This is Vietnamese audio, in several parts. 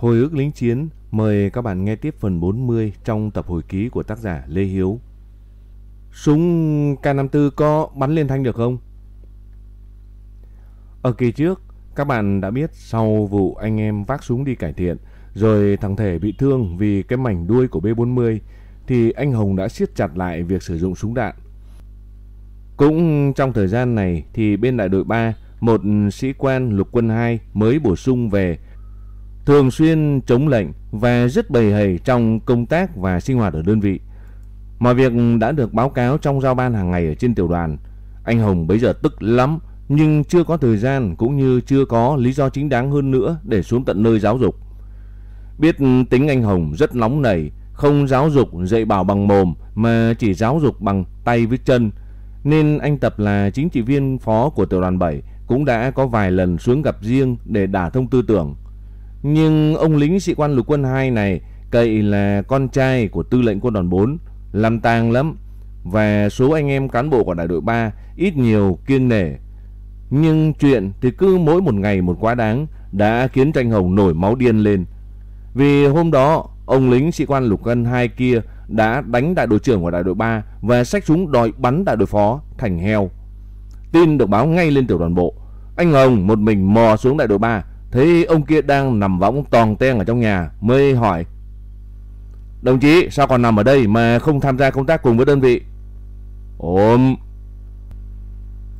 Hồi ức lính chiến mời các bạn nghe tiếp phần 40 trong tập hồi ký của tác giả Lê Hiếu. Súng K54 có bắn liên thanh được không? Ở kỳ trước, các bạn đã biết sau vụ anh em vác súng đi cải thiện, rồi thằng Thể bị thương vì cái mảnh đuôi của B40, thì anh Hồng đã siết chặt lại việc sử dụng súng đạn. Cũng trong thời gian này thì bên đại đội 3, một sĩ quan lục quân 2 mới bổ sung về thường xuyên chống lệnh và rất bầy hầy trong công tác và sinh hoạt ở đơn vị. Mọi việc đã được báo cáo trong giao ban hàng ngày ở trên tiểu đoàn. Anh Hồng bấy giờ tức lắm nhưng chưa có thời gian cũng như chưa có lý do chính đáng hơn nữa để xuống tận nơi giáo dục. Biết tính anh Hồng rất nóng nảy, không giáo dục dạy bảo bằng mồm mà chỉ giáo dục bằng tay với chân, nên anh Tập là chính trị viên phó của tiểu đoàn 7 cũng đã có vài lần xuống gặp riêng để đả thông tư tưởng. Nhưng ông lính sĩ quan lục quân 2 này cậy là con trai của tư lệnh quân đoàn 4, làm tàng lắm và số anh em cán bộ của đại đội 3 ít nhiều kiêng nể. Nhưng chuyện thì cứ mỗi một ngày một quá đáng đã khiến Tranh Hồng nổi máu điên lên. Vì hôm đó ông lính sĩ quan lục quân 2 kia đã đánh đại đội trưởng của đại đội 3 và xách súng đòi bắn đại đội phó thành heo. Tin được báo ngay lên tiểu đoàn bộ. Anh Hồng một mình mò xuống đại đội 3 Thấy ông kia đang nằm võng toàn ten ở trong nhà, mới hỏi, Đồng chí, sao còn nằm ở đây mà không tham gia công tác cùng với đơn vị? Ốm.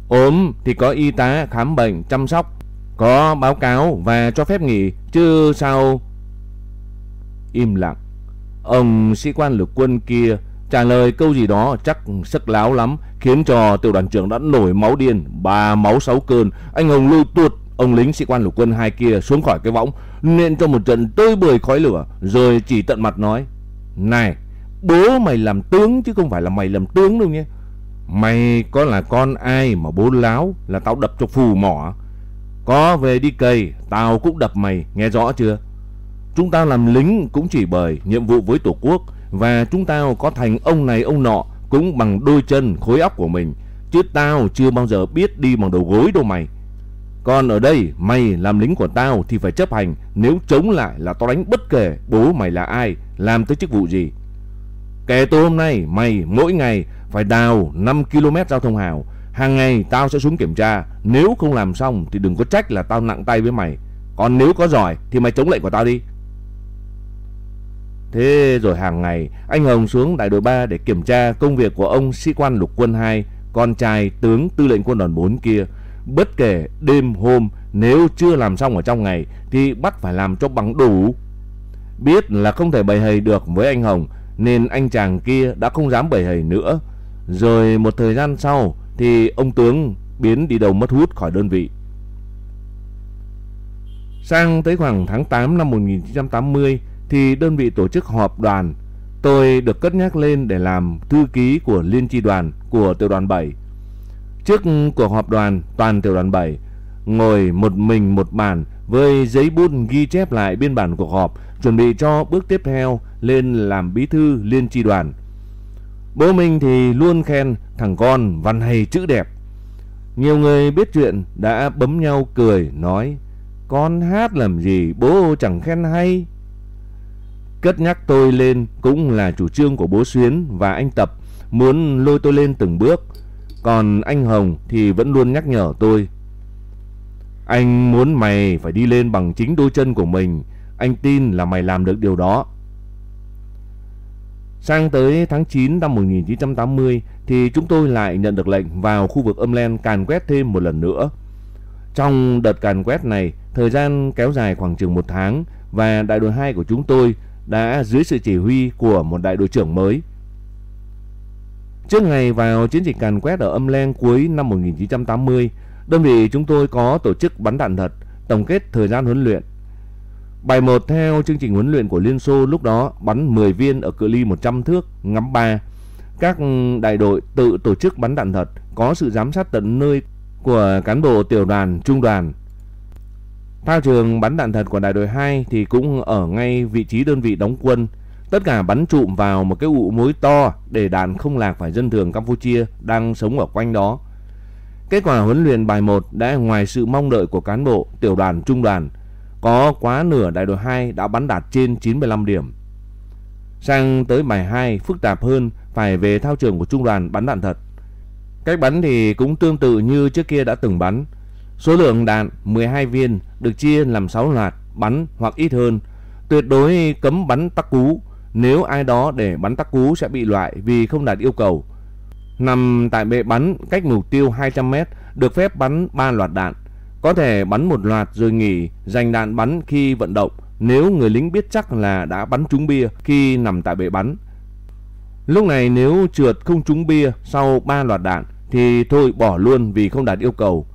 Ốm thì có y tá khám bệnh, chăm sóc, Có báo cáo và cho phép nghỉ, Chứ sao? Im lặng. Ông sĩ quan lục quân kia trả lời câu gì đó chắc sức láo lắm, khiến cho tiểu đoàn trưởng đã nổi máu điên, ba máu sáu cơn, anh hồng lưu tuột. Ông lính sĩ quan lục quân hai kia xuống khỏi cái võng, nên cho một trận tơi bời khói lửa, rồi chỉ tận mặt nói: "Này, bố mày làm tướng chứ không phải là mày làm tướng đâu nhé. Mày có là con ai mà bố láo là tao đập cho phù mỏ. Có về đi cày, tao cũng đập mày, nghe rõ chưa? Chúng ta làm lính cũng chỉ bởi nhiệm vụ với Tổ quốc và chúng ta có thành ông này ông nọ cũng bằng đôi chân khối óc của mình, chứ tao chưa bao giờ biết đi bằng đầu gối đâu mày." Còn ở đây, mày làm lính của tao thì phải chấp hành. Nếu chống lại là tao đánh bất kể bố mày là ai, Làm tới chức vụ gì. Kể từ hôm nay, mày mỗi ngày phải đào 5 km giao thông hào. Hàng ngày tao sẽ xuống kiểm tra. Nếu không làm xong thì đừng có trách là tao nặng tay với mày. Còn nếu có giỏi thì mày chống lệnh của tao đi. Thế rồi hàng ngày, anh Hồng xuống đại đội 3 để kiểm tra công việc của ông sĩ quan lục quân 2 Con trai tướng tư lệnh quân đoàn 4 kia. Bất kể đêm, hôm, nếu chưa làm xong ở trong ngày, thì bắt phải làm cho bằng đủ. Biết là không thể bày hầy được với anh Hồng, nên anh chàng kia đã không dám bày hầy nữa. Rồi một thời gian sau thì ông tướng biến đi đầu mất hút khỏi đơn vị. Sang tới khoảng tháng 8 năm 1980 thì đơn vị tổ chức họp đoàn. Tôi được cất nhắc lên để làm thư ký của liên chi đoàn, của tiểu đoàn 7 Trước cuộc họp đoàn, toàn tiểu đoàn 7 ngồi một mình một bàn với giấy bút ghi chép lại biên bản cuộc họp, chuẩn bị cho bước tiếp theo lên làm bí thư liên tri đoàn. Bố mình thì luôn khen thằng con văn hay chữ đẹp. Nhiều người biết chuyện đã bấm nhau cười, nói, con hát làm gì bố chẳng khen hay. Cất nhắc tôi lên cũng là chủ trương của bố Xuyến và anh Tập, muốn lôi tôi lên từng bước. Còn anh Hồng thì vẫn luôn nhắc nhở tôi. Anh muốn mày phải đi lên bằng chính đôi chân của mình. Anh tin là mày làm được điều đó. Sang tới tháng 9 năm 1980 thì chúng tôi lại nhận được lệnh vào khu vực âm len càn quét thêm một lần nữa. Trong đợt càn quét này, thời gian kéo dài khoảng chừng một tháng và đại đội 2 của chúng tôi đã dưới sự chỉ huy của một đại đội trưởng mới Trước ngày vào chiến dịch càn quét ở âm len cuối năm 1980, đơn vị chúng tôi có tổ chức bắn đạn thật, tổng kết thời gian huấn luyện. Bài 1 theo chương trình huấn luyện của Liên Xô lúc đó bắn 10 viên ở cự ly 100 thước, ngắm 3. Các đại đội tự tổ chức bắn đạn thật, có sự giám sát tận nơi của cán bộ tiểu đoàn, trung đoàn. Thao trường bắn đạn thật của đại đội 2 thì cũng ở ngay vị trí đơn vị đóng quân Tất cả bắn trụm vào một cái ụ mối to để đạn không lạc phải dân thường Campuchia đang sống ở quanh đó. Kết quả huấn luyện bài 1 đã ngoài sự mong đợi của cán bộ, tiểu đoàn, trung đoàn. có quá nửa đại đội 2 đã bắn đạt trên 95 điểm. Sang tới bài 2 phức tạp hơn, phải về thao trường của trung đoàn bắn đạn thật. Cách bắn thì cũng tương tự như trước kia đã từng bắn. Số lượng đạn 12 viên được chia làm 6 loạt bắn hoặc ít hơn. Tuyệt đối cấm bắn tắc cú. Nếu ai đó để bắn tắc cú sẽ bị loại vì không đạt yêu cầu. Nằm tại bệ bắn cách mục tiêu 200m được phép bắn 3 loạt đạn. Có thể bắn một loạt rồi nghỉ, dành đạn bắn khi vận động nếu người lính biết chắc là đã bắn trúng bia khi nằm tại bệ bắn. Lúc này nếu trượt không trúng bia sau 3 loạt đạn thì thôi bỏ luôn vì không đạt yêu cầu.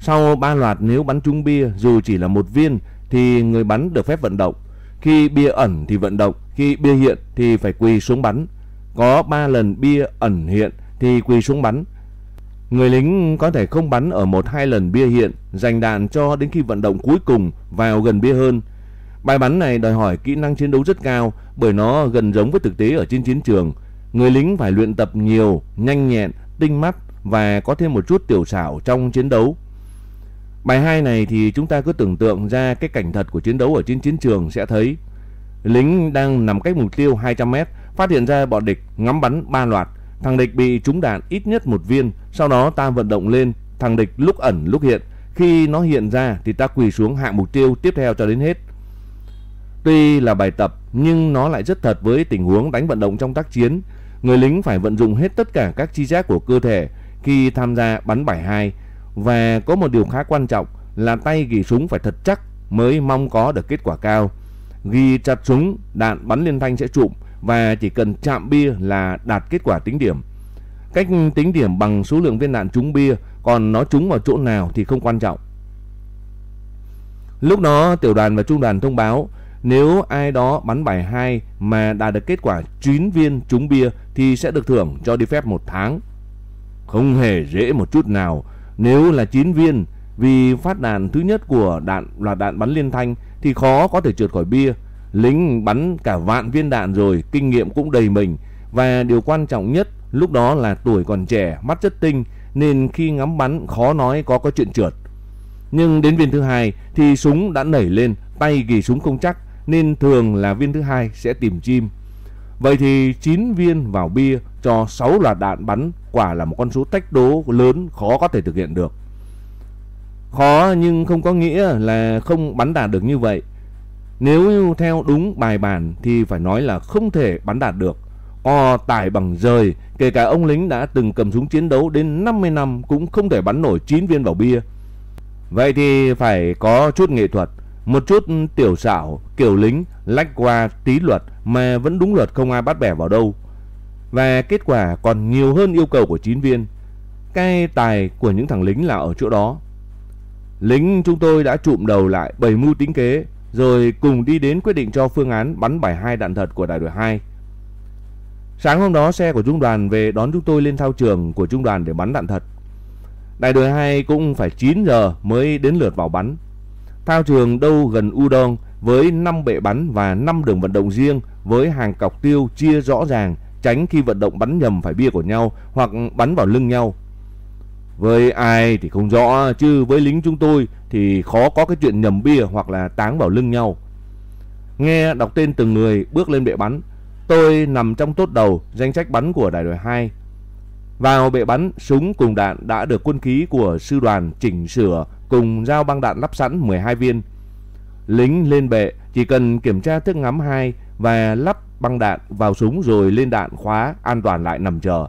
Sau 3 loạt nếu bắn trúng bia dù chỉ là một viên thì người bắn được phép vận động. Khi bia ẩn thì vận động, khi bia hiện thì phải quỳ xuống bắn. Có 3 lần bia ẩn hiện thì quỳ xuống bắn. Người lính có thể không bắn ở một hai lần bia hiện, dành đạn cho đến khi vận động cuối cùng vào gần bia hơn. Bài bắn này đòi hỏi kỹ năng chiến đấu rất cao bởi nó gần giống với thực tế ở trên chiến trường. Người lính phải luyện tập nhiều, nhanh nhẹn, tinh mắt và có thêm một chút tiểu xảo trong chiến đấu. Bài 2 này thì chúng ta cứ tưởng tượng ra cái cảnh thật của chiến đấu ở trên chiến trường sẽ thấy. Lính đang nằm cách mục tiêu 200m, phát hiện ra bọn địch ngắm bắn ba loạt. Thằng địch bị trúng đạn ít nhất một viên, sau đó ta vận động lên, thằng địch lúc ẩn lúc hiện. Khi nó hiện ra thì ta quỳ xuống hạ mục tiêu tiếp theo cho đến hết. Tuy là bài tập nhưng nó lại rất thật với tình huống đánh vận động trong tác chiến. Người lính phải vận dụng hết tất cả các chi giác của cơ thể khi tham gia bắn bài 2 và có một điều khá quan trọng là tay ghi súng phải thật chắc mới mong có được kết quả cao. Ghi chặt súng, đạn bắn liên thanh sẽ trụm và chỉ cần chạm bia là đạt kết quả tính điểm. Cách tính điểm bằng số lượng viên đạn trúng bia, còn nó trúng vào chỗ nào thì không quan trọng. Lúc đó tiểu đoàn và trung đoàn thông báo nếu ai đó bắn bài 2 mà đạt được kết quả 9 viên trúng bia thì sẽ được thưởng cho đi phép một tháng. Không hề dễ một chút nào. Nếu là 9 viên vì phát đạn thứ nhất của đạn là đạn bắn liên thanh thì khó có thể trượt khỏi bia. Lính bắn cả vạn viên đạn rồi, kinh nghiệm cũng đầy mình và điều quan trọng nhất lúc đó là tuổi còn trẻ, mắt rất tinh nên khi ngắm bắn khó nói có có chuyện trượt. Nhưng đến viên thứ hai thì súng đã nảy lên, tay ghi súng không chắc nên thường là viên thứ hai sẽ tìm chim. Vậy thì 9 viên vào bia cho 6 loạt đạn bắn quả là một con số tách đố lớn khó có thể thực hiện được. Khó nhưng không có nghĩa là không bắn đạt được như vậy. Nếu theo đúng bài bản thì phải nói là không thể bắn đạt được. O tải bằng rời, kể cả ông lính đã từng cầm súng chiến đấu đến 50 năm cũng không thể bắn nổi 9 viên vào bia. Vậy thì phải có chút nghệ thuật, một chút tiểu xảo, kiểu lính, lách qua tí luật mà vẫn đúng luật không ai bắt bẻ vào đâu. Và kết quả còn nhiều hơn yêu cầu của chín viên. Cái tài của những thằng lính là ở chỗ đó. Lính chúng tôi đã trụm đầu lại bày mưu tính kế, rồi cùng đi đến quyết định cho phương án bắn bài hai đạn thật của đại đội 2. Sáng hôm đó xe của trung đoàn về đón chúng tôi lên thao trường của trung đoàn để bắn đạn thật. Đại đội 2 cũng phải 9 giờ mới đến lượt vào bắn. Thao trường đâu gần Udon với 5 bệ bắn và 5 đường vận động riêng với hàng cọc tiêu chia rõ ràng tránh khi vận động bắn nhầm phải bia của nhau hoặc bắn vào lưng nhau. Với ai thì không rõ chứ với lính chúng tôi thì khó có cái chuyện nhầm bia hoặc là táng vào lưng nhau. Nghe đọc tên từng người bước lên bệ bắn, tôi nằm trong tốt đầu danh sách bắn của đại đội 2. Vào bệ bắn, súng cùng đạn đã được quân khí của sư đoàn chỉnh sửa cùng dao băng đạn lắp sẵn 12 viên. Lính lên bệ chỉ cần kiểm tra thước ngắm 2 và lắp băng đạn vào súng rồi lên đạn khóa an toàn lại nằm chờ.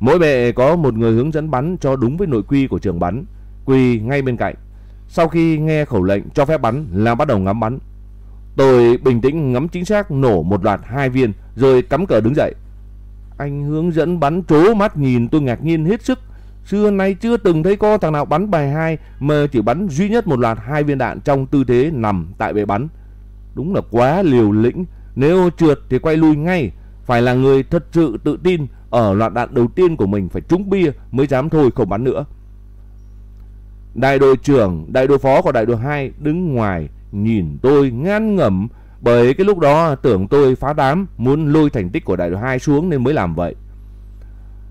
Mỗi bệ có một người hướng dẫn bắn cho đúng với nội quy của trường bắn, quỳ ngay bên cạnh. Sau khi nghe khẩu lệnh cho phép bắn là bắt đầu ngắm bắn. Tôi bình tĩnh ngắm chính xác nổ một loạt hai viên rồi cắm cờ đứng dậy. Anh hướng dẫn bắn trố mắt nhìn tôi ngạc nhiên hết sức. Xưa nay chưa từng thấy có thằng nào bắn bài hai mà chỉ bắn duy nhất một loạt hai viên đạn trong tư thế nằm tại bệ bắn. Đúng là quá liều lĩnh. Nếu trượt thì quay lui ngay. Phải là người thật sự tự tin ở loạt đạn đầu tiên của mình phải trúng bia mới dám thôi không bắn nữa. Đại đội trưởng, đại đội phó của đại đội 2 đứng ngoài nhìn tôi ngán ngẩm bởi cái lúc đó tưởng tôi phá đám muốn lôi thành tích của đại đội 2 xuống nên mới làm vậy.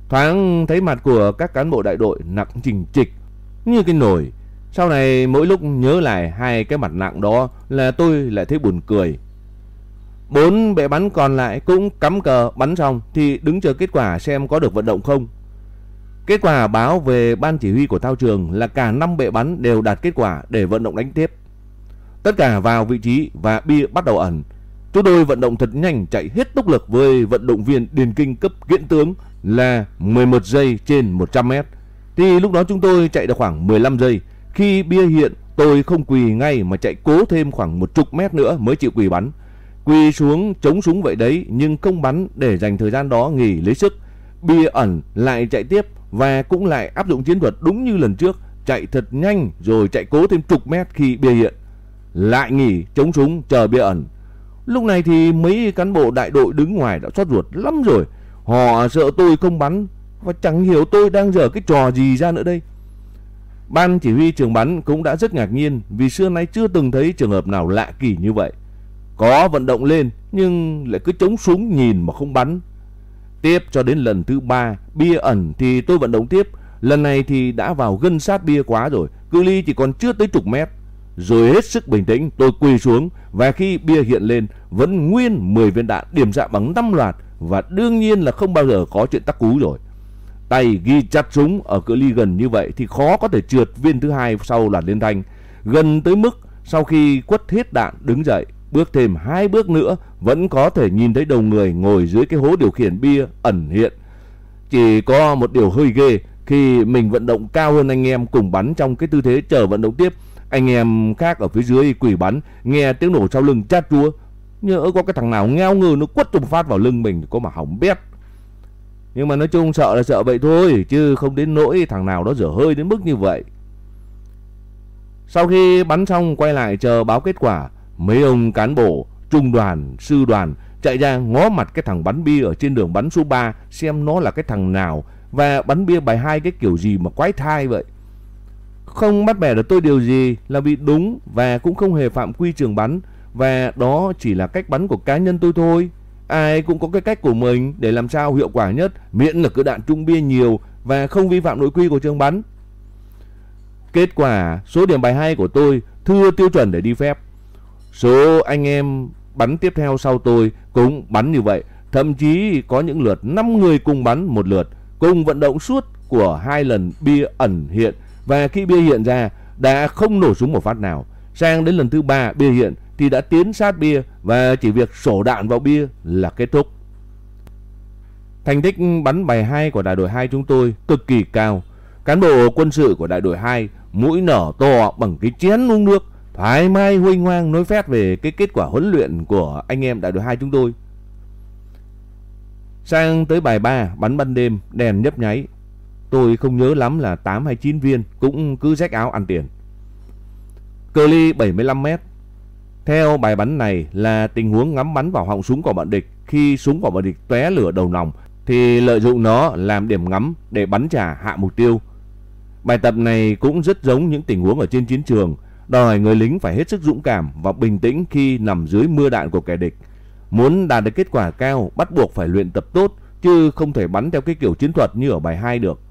Thoáng thấy mặt của các cán bộ đại đội nặng trình trịch, như cái nồi. Sau này mỗi lúc nhớ lại hai cái mặt nặng đó là tôi lại thấy buồn cười. Bốn bệ bắn còn lại cũng cắm cờ bắn xong thì đứng chờ kết quả xem có được vận động không. Kết quả báo về ban chỉ huy của thao trường là cả năm bệ bắn đều đạt kết quả để vận động đánh tiếp. Tất cả vào vị trí và bia bắt đầu ẩn. Chúng tôi vận động thật nhanh, chạy hết tốc lực với vận động viên điền kinh cấp kiện tướng là 11 giây trên 100 mét. Thì lúc đó chúng tôi chạy được khoảng 15 giây. Khi bia hiện tôi không quỳ ngay mà chạy cố thêm khoảng một chục mét nữa mới chịu quỳ bắn. Quỳ xuống chống súng vậy đấy nhưng không bắn để dành thời gian đó nghỉ lấy sức. Bia ẩn lại chạy tiếp và cũng lại áp dụng chiến thuật đúng như lần trước, chạy thật nhanh rồi chạy cố thêm chục mét khi bia hiện. Lại nghỉ chống súng chờ bia ẩn. Lúc này thì mấy cán bộ đại đội đứng ngoài đã xót ruột lắm rồi. Họ sợ tôi không bắn và chẳng hiểu tôi đang dở cái trò gì ra nữa đây. Ban chỉ huy trường bắn cũng đã rất ngạc nhiên vì xưa nay chưa từng thấy trường hợp nào lạ kỳ như vậy. Có vận động lên nhưng lại cứ chống súng nhìn mà không bắn. Tiếp cho đến lần thứ ba bia ẩn thì tôi vận động tiếp. Lần này thì đã vào gân sát bia quá rồi, cự ly chỉ còn chưa tới chục mét. Rồi hết sức bình tĩnh tôi quỳ xuống và khi bia hiện lên vẫn nguyên 10 viên đạn điểm dạ bằng 5 loạt và đương nhiên là không bao giờ có chuyện tắc cú rồi. Tay ghi chặt súng ở cự ly gần như vậy thì khó có thể trượt viên thứ hai sau loạt liên thanh. Gần tới mức sau khi quất hết đạn, đứng dậy, Bước thêm hai bước nữa, vẫn có thể nhìn thấy đầu người ngồi dưới cái hố điều khiển bia ẩn hiện. Chỉ có một điều hơi ghê, khi mình vận động cao hơn anh em cùng bắn trong cái tư thế chờ vận động tiếp. Anh em khác ở phía dưới quỷ bắn, nghe tiếng nổ sau lưng chát chúa. Nhớ có cái thằng nào ngheo ngừ nó quất trùng phát vào lưng mình có mà hỏng bét. Nhưng mà nói chung sợ là sợ vậy thôi chứ không đến nỗi thằng nào đó dở hơi đến mức như vậy. Sau khi bắn xong quay lại chờ báo kết quả Mấy ông cán bộ, trung đoàn, sư đoàn chạy ra ngó mặt cái thằng bắn bia ở trên đường bắn số 3 xem nó là cái thằng nào và bắn bia bài hai cái kiểu gì mà quái thai vậy. Không bắt bẻ được tôi điều gì là vì đúng và cũng không hề phạm quy trường bắn và đó chỉ là cách bắn của cá nhân tôi thôi. Ai cũng có cái cách của mình để làm sao hiệu quả nhất miễn là cứ đạn trung bia nhiều và không vi phạm nội quy của trường bắn. Kết quả số điểm bài 2 của tôi thưa tiêu chuẩn để đi phép. Số anh em bắn tiếp theo sau tôi cũng bắn như vậy. Thậm chí có những lượt 5 người cùng bắn một lượt, cùng vận động suốt của hai lần bia ẩn hiện. Và khi bia hiện ra đã không nổ súng một phát nào. Sang đến lần thứ ba bia hiện thì đã tiến sát bia và chỉ việc sổ đạn vào bia là kết thúc. Thành tích bắn bài 2 của đại đội 2 chúng tôi cực kỳ cao. Cán bộ quân sự của đại đội 2 mũi nở to bằng cái chén uống nước, thoải mái huynh hoang nói phét về cái kết quả huấn luyện của anh em đại đội 2 chúng tôi. Sang tới bài 3 bắn ban đêm, đèn nhấp nháy. Tôi không nhớ lắm là 8 hay 9 viên cũng cứ rách áo ăn tiền. Cờ ly 75 mét. Theo bài bắn này là tình huống ngắm bắn vào họng súng của bọn địch khi súng của bọn địch tóe lửa đầu nòng thì lợi dụng nó làm điểm ngắm để bắn trả hạ mục tiêu. Bài tập này cũng rất giống những tình huống ở trên chiến trường đòi người lính phải hết sức dũng cảm và bình tĩnh khi nằm dưới mưa đạn của kẻ địch. Muốn đạt được kết quả cao, bắt buộc phải luyện tập tốt, chứ không thể bắn theo cái kiểu chiến thuật như ở bài 2 được.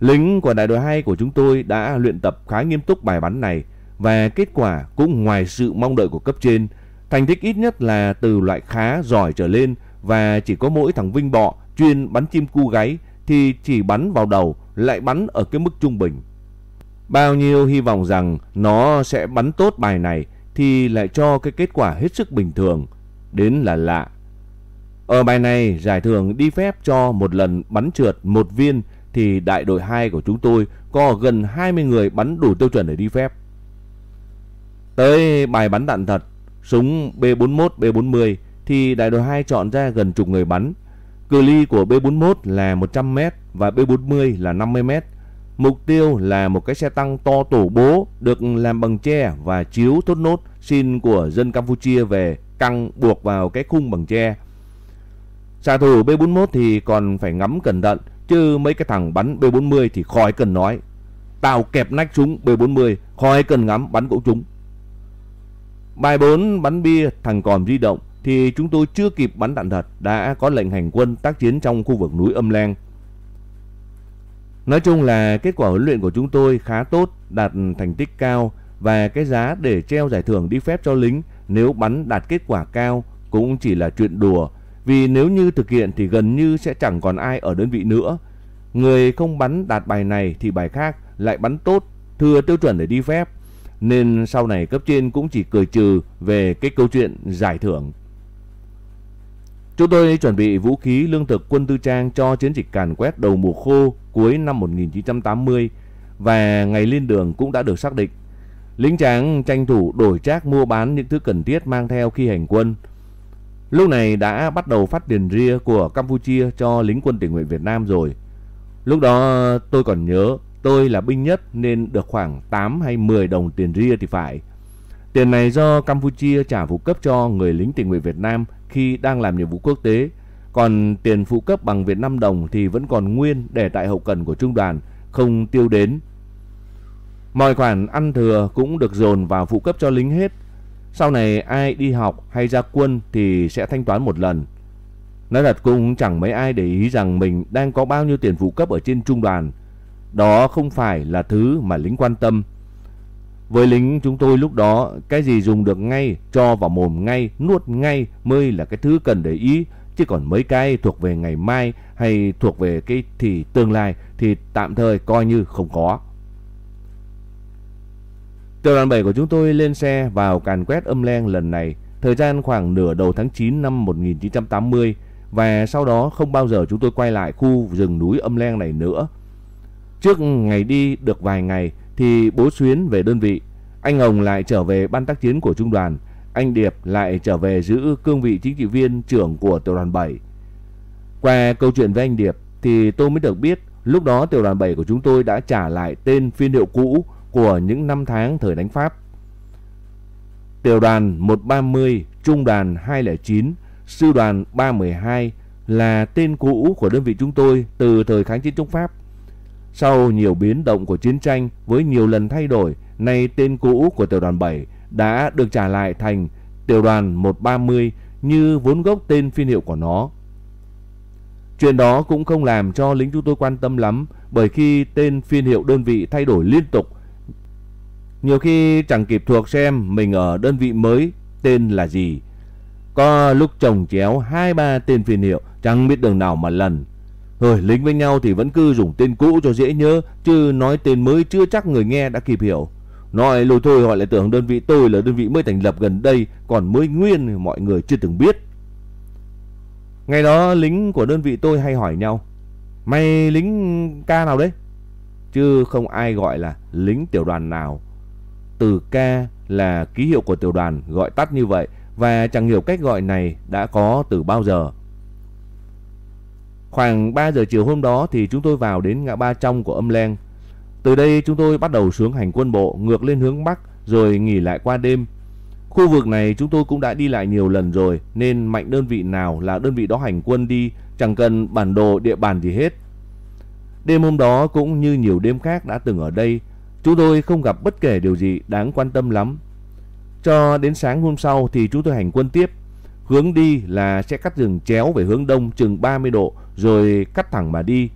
Lính của đại đội 2 của chúng tôi đã luyện tập khá nghiêm túc bài bắn này và kết quả cũng ngoài sự mong đợi của cấp trên. Thành tích ít nhất là từ loại khá giỏi trở lên và chỉ có mỗi thằng Vinh Bọ chuyên bắn chim cu gáy thì chỉ bắn vào đầu lại bắn ở cái mức trung bình. Bao nhiêu hy vọng rằng nó sẽ bắn tốt bài này thì lại cho cái kết quả hết sức bình thường, đến là lạ. Ở bài này giải thưởng đi phép cho một lần bắn trượt một viên thì đại đội 2 của chúng tôi có gần 20 người bắn đủ tiêu chuẩn để đi phép. Tới bài bắn đạn thật, súng B41, B40 thì đại đội 2 chọn ra gần chục người bắn. Cự ly của B41 là 100m và B40 là 50m. Mục tiêu là một cái xe tăng to tổ bố được làm bằng tre và chiếu thốt nốt xin của dân Campuchia về căng buộc vào cái khung bằng tre. Xạ thủ B41 thì còn phải ngắm cẩn thận chứ mấy cái thằng bắn B40 thì khỏi cần nói. Tao kẹp nách súng B40 khỏi cần ngắm bắn cũng chúng. Bài 4 bắn bia thằng còn di động thì chúng tôi chưa kịp bắn đạn thật đã có lệnh hành quân tác chiến trong khu vực núi Âm Lang Nói chung là kết quả huấn luyện của chúng tôi khá tốt, đạt thành tích cao và cái giá để treo giải thưởng đi phép cho lính nếu bắn đạt kết quả cao cũng chỉ là chuyện đùa. Vì nếu như thực hiện thì gần như sẽ chẳng còn ai ở đơn vị nữa. Người không bắn đạt bài này thì bài khác lại bắn tốt, thừa tiêu chuẩn để đi phép. Nên sau này cấp trên cũng chỉ cười trừ về cái câu chuyện giải thưởng. Chúng tôi chuẩn bị vũ khí, lương thực, quân tư trang cho chiến dịch càn quét đầu mùa khô cuối năm 1980 và ngày lên đường cũng đã được xác định. Lính tráng tranh thủ đổi trác mua bán những thứ cần thiết mang theo khi hành quân. Lúc này đã bắt đầu phát tiền ria của Campuchia cho lính quân tình nguyện Việt Nam rồi. Lúc đó tôi còn nhớ tôi là binh nhất nên được khoảng 8 hay 10 đồng tiền ria thì phải. Tiền này do Campuchia trả phụ cấp cho người lính tình nguyện Việt Nam khi đang làm nhiệm vụ quốc tế. Còn tiền phụ cấp bằng Việt Nam đồng thì vẫn còn nguyên để tại hậu cần của trung đoàn, không tiêu đến. Mọi khoản ăn thừa cũng được dồn vào phụ cấp cho lính hết. Sau này ai đi học hay ra quân thì sẽ thanh toán một lần. Nói thật cũng chẳng mấy ai để ý rằng mình đang có bao nhiêu tiền phụ cấp ở trên trung đoàn. Đó không phải là thứ mà lính quan tâm. Với lính chúng tôi lúc đó, cái gì dùng được ngay, cho vào mồm ngay, nuốt ngay mới là cái thứ cần để ý. Chứ còn mấy cái thuộc về ngày mai hay thuộc về cái thì tương lai thì tạm thời coi như không có. Tiểu đoàn 7 của chúng tôi lên xe vào càn quét âm len lần này, thời gian khoảng nửa đầu tháng 9 năm 1980 và sau đó không bao giờ chúng tôi quay lại khu rừng núi âm len này nữa. Trước ngày đi được vài ngày thì bố Xuyến về đơn vị, anh Hồng lại trở về ban tác chiến của trung đoàn, anh Điệp lại trở về giữ cương vị chính trị viên trưởng của tiểu đoàn 7. Qua câu chuyện với anh Điệp thì tôi mới được biết lúc đó tiểu đoàn 7 của chúng tôi đã trả lại tên phiên hiệu cũ của những năm tháng thời đánh Pháp. Tiểu đoàn 130, Trung đoàn 209, Sư đoàn 312 là tên cũ của đơn vị chúng tôi từ thời kháng chiến chống Pháp. Sau nhiều biến động của chiến tranh với nhiều lần thay đổi, nay tên cũ của tiểu đoàn 7 đã được trả lại thành tiểu đoàn 130 như vốn gốc tên phiên hiệu của nó. Chuyện đó cũng không làm cho lính chúng tôi quan tâm lắm bởi khi tên phiên hiệu đơn vị thay đổi liên tục. Nhiều khi chẳng kịp thuộc xem mình ở đơn vị mới tên là gì. Có lúc chồng chéo hai ba tên phiên hiệu chẳng biết đường nào mà lần. Hồi lính với nhau thì vẫn cứ dùng tên cũ cho dễ nhớ, chứ nói tên mới chưa chắc người nghe đã kịp hiểu. Nói lùi thôi họ lại tưởng đơn vị tôi là đơn vị mới thành lập gần đây, còn mới nguyên mọi người chưa từng biết. Ngày đó, lính của đơn vị tôi hay hỏi nhau, Mày lính ca nào đấy? Chứ không ai gọi là lính tiểu đoàn nào Từ ca là ký hiệu của tiểu đoàn gọi tắt như vậy, Và chẳng hiểu cách gọi này đã có từ bao giờ Khoảng 3 giờ chiều hôm đó thì chúng tôi vào đến ngã ba trong của âm len Từ đây chúng tôi bắt đầu xuống hành quân bộ ngược lên hướng Bắc Rồi nghỉ lại qua đêm Khu vực này chúng tôi cũng đã đi lại nhiều lần rồi nên mạnh đơn vị nào là đơn vị đó hành quân đi, chẳng cần bản đồ địa bàn gì hết. Đêm hôm đó cũng như nhiều đêm khác đã từng ở đây, chúng tôi không gặp bất kể điều gì đáng quan tâm lắm. Cho đến sáng hôm sau thì chúng tôi hành quân tiếp. Hướng đi là sẽ cắt rừng chéo về hướng đông chừng 30 độ rồi cắt thẳng mà đi.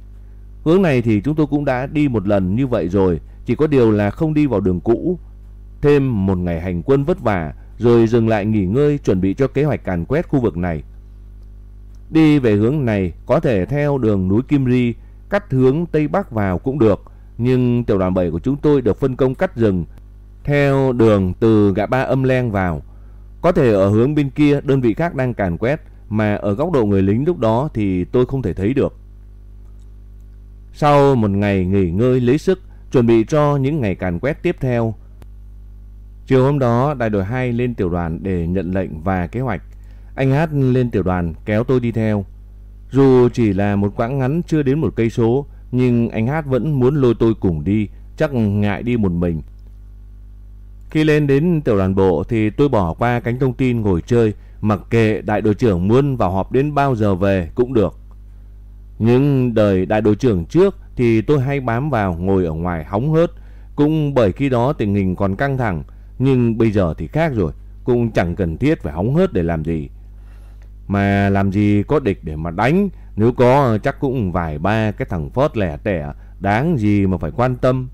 Hướng này thì chúng tôi cũng đã đi một lần như vậy rồi, chỉ có điều là không đi vào đường cũ. Thêm một ngày hành quân vất vả rồi dừng lại nghỉ ngơi chuẩn bị cho kế hoạch càn quét khu vực này. Đi về hướng này có thể theo đường núi Kim Ri, cắt hướng Tây Bắc vào cũng được, nhưng tiểu đoàn 7 của chúng tôi được phân công cắt rừng theo đường từ gã ba âm len vào. Có thể ở hướng bên kia đơn vị khác đang càn quét, mà ở góc độ người lính lúc đó thì tôi không thể thấy được. Sau một ngày nghỉ ngơi lấy sức, chuẩn bị cho những ngày càn quét tiếp theo, Chiều hôm đó, đại đội 2 lên tiểu đoàn để nhận lệnh và kế hoạch. Anh Hát lên tiểu đoàn kéo tôi đi theo. Dù chỉ là một quãng ngắn chưa đến một cây số, nhưng anh Hát vẫn muốn lôi tôi cùng đi, chắc ngại đi một mình. Khi lên đến tiểu đoàn bộ thì tôi bỏ qua cánh thông tin ngồi chơi, mặc kệ đại đội trưởng muốn vào họp đến bao giờ về cũng được. Nhưng đời đại đội trưởng trước thì tôi hay bám vào ngồi ở ngoài hóng hớt, cũng bởi khi đó tình hình còn căng thẳng, nhưng bây giờ thì khác rồi, cũng chẳng cần thiết phải hóng hớt để làm gì. Mà làm gì có địch để mà đánh, nếu có chắc cũng vài ba cái thằng phớt lẻ tẻ đáng gì mà phải quan tâm.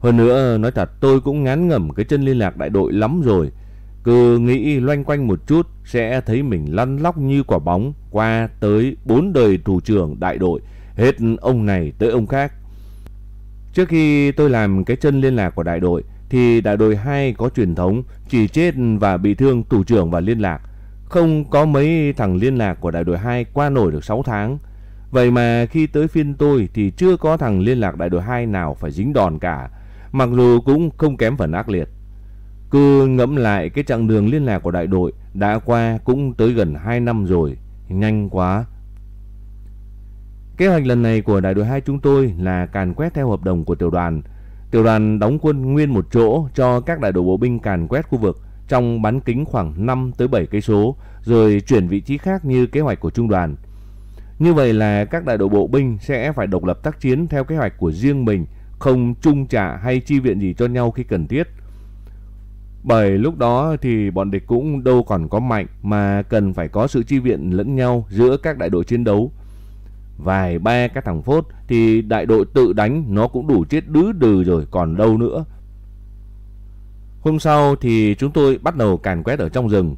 Hơn nữa nói thật tôi cũng ngán ngẩm cái chân liên lạc đại đội lắm rồi. Cứ nghĩ loanh quanh một chút sẽ thấy mình lăn lóc như quả bóng qua tới bốn đời thủ trưởng đại đội, hết ông này tới ông khác. Trước khi tôi làm cái chân liên lạc của đại đội thì đại đội 2 có truyền thống chỉ chết và bị thương thủ trưởng và liên lạc. Không có mấy thằng liên lạc của đại đội 2 qua nổi được 6 tháng. Vậy mà khi tới phiên tôi thì chưa có thằng liên lạc đại đội 2 nào phải dính đòn cả, mặc dù cũng không kém phần ác liệt. Cứ ngẫm lại cái chặng đường liên lạc của đại đội đã qua cũng tới gần 2 năm rồi, nhanh quá. Kế hoạch lần này của đại đội 2 chúng tôi là càn quét theo hợp đồng của tiểu đoàn. Tiểu đoàn đóng quân nguyên một chỗ cho các đại đội bộ binh càn quét khu vực trong bán kính khoảng 5 tới 7 cây số rồi chuyển vị trí khác như kế hoạch của trung đoàn. Như vậy là các đại đội bộ binh sẽ phải độc lập tác chiến theo kế hoạch của riêng mình, không chung trả hay chi viện gì cho nhau khi cần thiết. Bởi lúc đó thì bọn địch cũng đâu còn có mạnh mà cần phải có sự chi viện lẫn nhau giữa các đại đội chiến đấu. Vài ba các thằng phốt thì đại đội tự đánh nó cũng đủ chết đứ đừ rồi còn đâu nữa. Hôm sau thì chúng tôi bắt đầu càn quét ở trong rừng.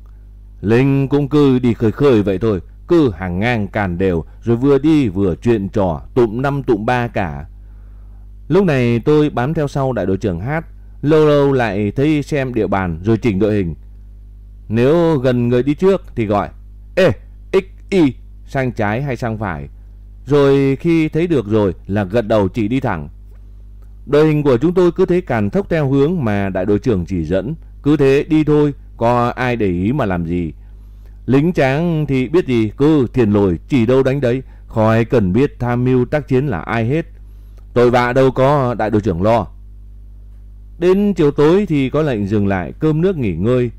Linh cũng cứ đi khơi khơi vậy thôi, cứ hàng ngang càn đều rồi vừa đi vừa chuyện trò tụm năm tụm ba cả. Lúc này tôi bám theo sau đại đội trưởng Hát, lâu lâu lại thấy xem địa bàn rồi chỉnh đội hình. Nếu gần người đi trước thì gọi Ê, X, Y, sang trái hay sang phải. Rồi khi thấy được rồi là gật đầu chỉ đi thẳng. Đội hình của chúng tôi cứ thế càn thốc theo hướng mà đại đội trưởng chỉ dẫn. Cứ thế đi thôi, có ai để ý mà làm gì. Lính tráng thì biết gì, cứ thiền lồi chỉ đâu đánh đấy. Khỏi cần biết tham mưu tác chiến là ai hết. Tội vạ đâu có đại đội trưởng lo. Đến chiều tối thì có lệnh dừng lại cơm nước nghỉ ngơi.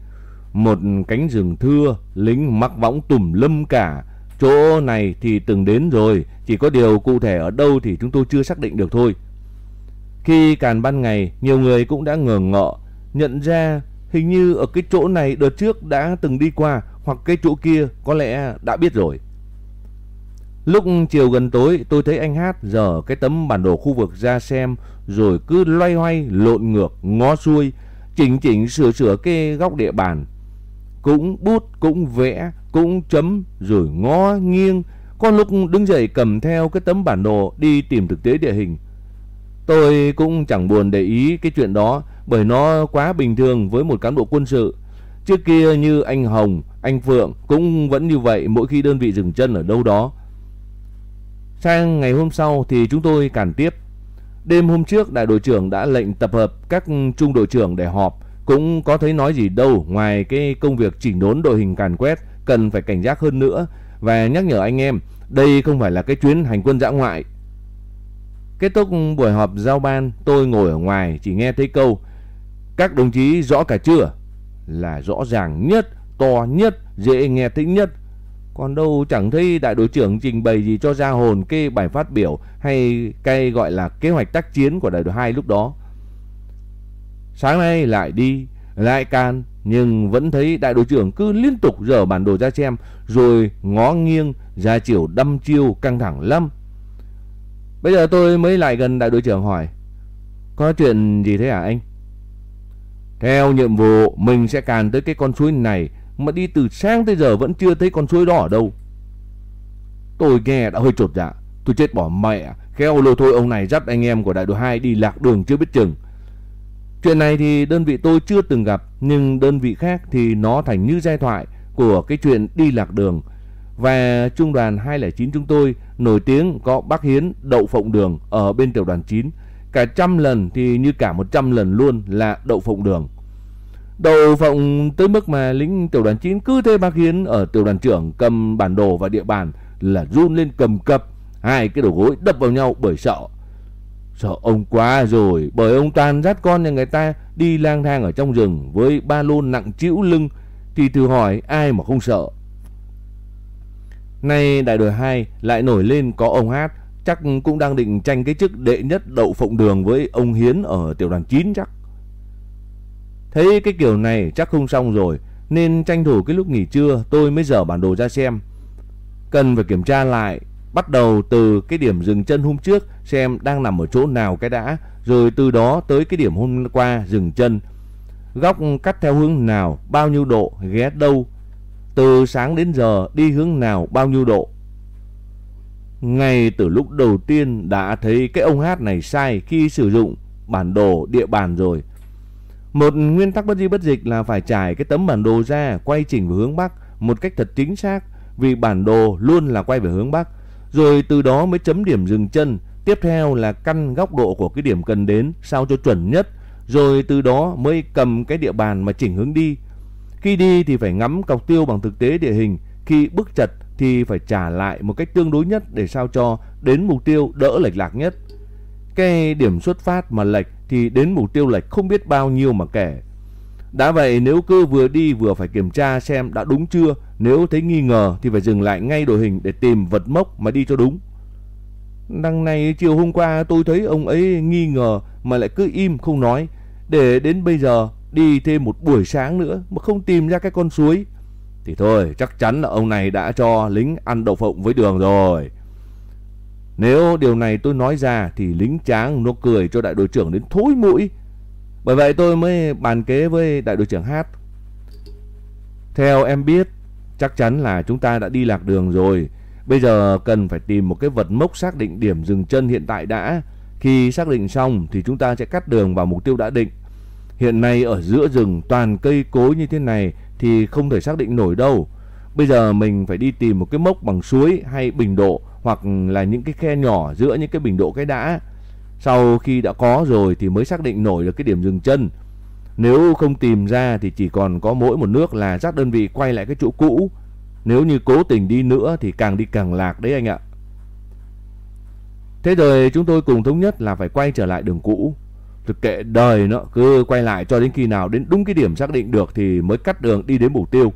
Một cánh rừng thưa, lính mặc võng tùm lâm cả. Chỗ này thì từng đến rồi, chỉ có điều cụ thể ở đâu thì chúng tôi chưa xác định được thôi. Khi càn ban ngày, nhiều người cũng đã ngờ ngợ, nhận ra hình như ở cái chỗ này đợt trước đã từng đi qua, hoặc cái chỗ kia có lẽ đã biết rồi. Lúc chiều gần tối tôi thấy anh Hát dở cái tấm bản đồ khu vực ra xem rồi cứ loay hoay lộn ngược ngó xuôi chỉnh chỉnh sửa sửa cái góc địa bàn. Cũng bút cũng vẽ cũng chấm rồi ngó nghiêng con lúc đứng dậy cầm theo cái tấm bản đồ đi tìm thực tế địa hình. Tôi cũng chẳng buồn để ý cái chuyện đó bởi nó quá bình thường với một cán bộ quân sự. Trước kia như anh Hồng, anh Phượng cũng vẫn như vậy mỗi khi đơn vị dừng chân ở đâu đó. Sang ngày hôm sau thì chúng tôi càn tiếp. Đêm hôm trước đại đội trưởng đã lệnh tập hợp các trung đội trưởng để họp. Cũng có thấy nói gì đâu ngoài cái công việc chỉnh đốn đội hình càn quét cần phải cảnh giác hơn nữa và nhắc nhở anh em đây không phải là cái chuyến hành quân dã ngoại. Kết thúc buổi họp giao ban tôi ngồi ở ngoài chỉ nghe thấy câu các đồng chí rõ cả chưa? Là rõ ràng nhất, to nhất, dễ nghe thấy nhất còn đâu chẳng thấy đại đội trưởng trình bày gì cho ra hồn cái bài phát biểu hay cái gọi là kế hoạch tác chiến của đại đội 2 lúc đó. Sáng nay lại đi, lại can, nhưng vẫn thấy đại đội trưởng cứ liên tục dở bản đồ ra xem, rồi ngó nghiêng, ra chiều đâm chiêu căng thẳng lắm. Bây giờ tôi mới lại gần đại đội trưởng hỏi, có chuyện gì thế hả anh? Theo nhiệm vụ, mình sẽ càn tới cái con suối này mà đi từ sáng tới giờ vẫn chưa thấy con suối đó ở đâu. Tôi nghe đã hơi trột dạ. Tôi chết bỏ mẹ. Khéo lôi thôi ông này dắt anh em của đại đội 2 đi lạc đường chưa biết chừng. Chuyện này thì đơn vị tôi chưa từng gặp. Nhưng đơn vị khác thì nó thành như giai thoại của cái chuyện đi lạc đường. Và trung đoàn 209 chúng tôi nổi tiếng có bác Hiến, đậu phộng đường ở bên tiểu đoàn 9. Cả trăm lần thì như cả một trăm lần luôn là đậu phộng đường. Đầu phộng tới mức mà lính tiểu đoàn 9 cứ thế bác Hiến ở tiểu đoàn trưởng cầm bản đồ và địa bàn là run lên cầm cập. Hai cái đầu gối đập vào nhau bởi sợ. Sợ ông quá rồi, bởi ông toàn dắt con nhà người ta đi lang thang ở trong rừng với ba lô nặng chịu lưng, thì thử hỏi ai mà không sợ. Nay đại đội 2 lại nổi lên có ông Hát, chắc cũng đang định tranh cái chức đệ nhất đậu phộng đường với ông Hiến ở tiểu đoàn 9 chắc. Thấy cái kiểu này chắc không xong rồi, nên tranh thủ cái lúc nghỉ trưa tôi mới dở bản đồ ra xem. Cần phải kiểm tra lại, Bắt đầu từ cái điểm dừng chân hôm trước xem đang nằm ở chỗ nào cái đã, rồi từ đó tới cái điểm hôm qua dừng chân. Góc cắt theo hướng nào, bao nhiêu độ, ghé đâu. Từ sáng đến giờ đi hướng nào, bao nhiêu độ. Ngay từ lúc đầu tiên đã thấy cái ông hát này sai khi sử dụng bản đồ địa bàn rồi. Một nguyên tắc bất di bất dịch là phải trải cái tấm bản đồ ra, quay chỉnh về hướng Bắc một cách thật chính xác, vì bản đồ luôn là quay về hướng Bắc. Rồi từ đó mới chấm điểm dừng chân. Tiếp theo là căn góc độ của cái điểm cần đến sao cho chuẩn nhất. Rồi từ đó mới cầm cái địa bàn mà chỉnh hướng đi. Khi đi thì phải ngắm cọc tiêu bằng thực tế địa hình. Khi bước chật thì phải trả lại một cách tương đối nhất để sao cho đến mục tiêu đỡ lệch lạc nhất. Cái điểm xuất phát mà lệch thì đến mục tiêu lệch không biết bao nhiêu mà kể. Đã vậy nếu cứ vừa đi vừa phải kiểm tra xem đã đúng chưa, nếu thấy nghi ngờ thì phải dừng lại ngay đội hình để tìm vật mốc mà đi cho đúng. Đằng này chiều hôm qua tôi thấy ông ấy nghi ngờ mà lại cứ im không nói, để đến bây giờ đi thêm một buổi sáng nữa mà không tìm ra cái con suối. Thì thôi, chắc chắn là ông này đã cho lính ăn đậu phộng với đường rồi. Nếu điều này tôi nói ra thì lính tráng nó cười cho đại đội trưởng đến thối mũi. Bởi vậy tôi mới bàn kế với đại đội trưởng Hát. Theo em biết, chắc chắn là chúng ta đã đi lạc đường rồi. Bây giờ cần phải tìm một cái vật mốc xác định điểm dừng chân hiện tại đã. Khi xác định xong thì chúng ta sẽ cắt đường vào mục tiêu đã định. Hiện nay ở giữa rừng toàn cây cối như thế này thì không thể xác định nổi đâu. Bây giờ mình phải đi tìm một cái mốc bằng suối hay bình độ hoặc là những cái khe nhỏ giữa những cái bình độ cái đã. Sau khi đã có rồi thì mới xác định nổi được cái điểm dừng chân. Nếu không tìm ra thì chỉ còn có mỗi một nước là dắt đơn vị quay lại cái chỗ cũ. Nếu như cố tình đi nữa thì càng đi càng lạc đấy anh ạ. Thế rồi chúng tôi cùng thống nhất là phải quay trở lại đường cũ. Thực kệ đời nó cứ quay lại cho đến khi nào đến đúng cái điểm xác định được thì mới cắt đường đi đến mục tiêu.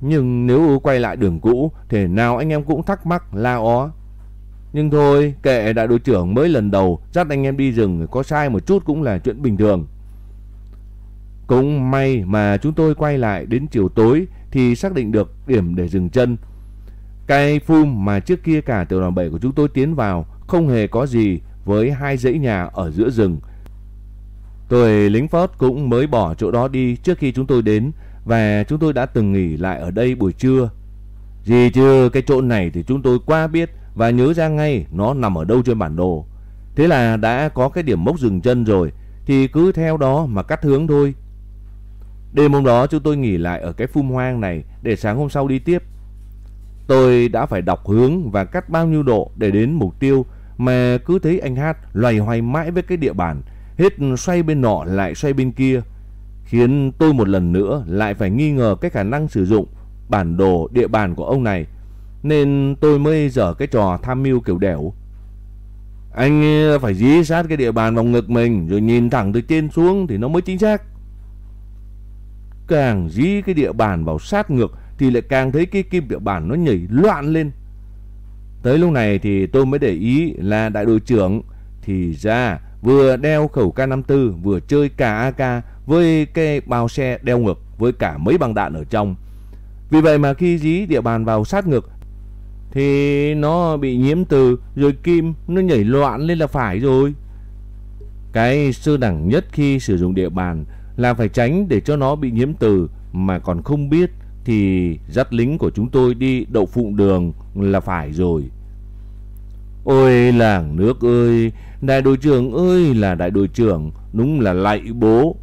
Nhưng nếu quay lại đường cũ thế nào anh em cũng thắc mắc, la ó. Nhưng thôi, kệ đại đội trưởng mới lần đầu dắt anh em đi rừng, có sai một chút cũng là chuyện bình thường. Cũng may mà chúng tôi quay lại đến chiều tối thì xác định được điểm để dừng chân. Cái phum mà trước kia cả tiểu đoàn 7 của chúng tôi tiến vào không hề có gì với hai dãy nhà ở giữa rừng. Tôi lính phót cũng mới bỏ chỗ đó đi trước khi chúng tôi đến và chúng tôi đã từng nghỉ lại ở đây buổi trưa. Gì chứ cái chỗ này thì chúng tôi qua biết và nhớ ra ngay nó nằm ở đâu trên bản đồ. Thế là đã có cái điểm mốc dừng chân rồi thì cứ theo đó mà cắt hướng thôi. Đêm hôm đó chúng tôi nghỉ lại ở cái phum hoang này để sáng hôm sau đi tiếp. Tôi đã phải đọc hướng và cắt bao nhiêu độ để đến mục tiêu mà cứ thấy anh Hát loay hoay mãi với cái địa bàn, hết xoay bên nọ lại xoay bên kia, khiến tôi một lần nữa lại phải nghi ngờ cái khả năng sử dụng bản đồ địa bàn của ông này, nên tôi mới dở cái trò tham mưu kiểu đẻo. Anh ờ, phải dí sát cái địa bàn vào ngực mình rồi nhìn thẳng từ trên xuống thì nó mới chính xác. Càng dí cái địa bàn vào sát ngực thì lại càng thấy cái kim địa bàn nó nhảy loạn lên. Tới lúc này thì tôi mới để ý là đại đội trưởng thì ra vừa đeo khẩu K54 vừa chơi cả AK với cái bao xe đeo ngực với cả mấy băng đạn ở trong. Vì vậy mà khi dí địa bàn vào sát ngực thì nó bị nhiễm từ rồi kim nó nhảy loạn lên là phải rồi. Cái sơ đẳng nhất khi sử dụng địa bàn là phải tránh để cho nó bị nhiễm từ mà còn không biết thì dắt lính của chúng tôi đi đậu phụng đường là phải rồi. Ôi làng nước ơi, đại đội trưởng ơi là đại đội trưởng, đúng là lạy bố.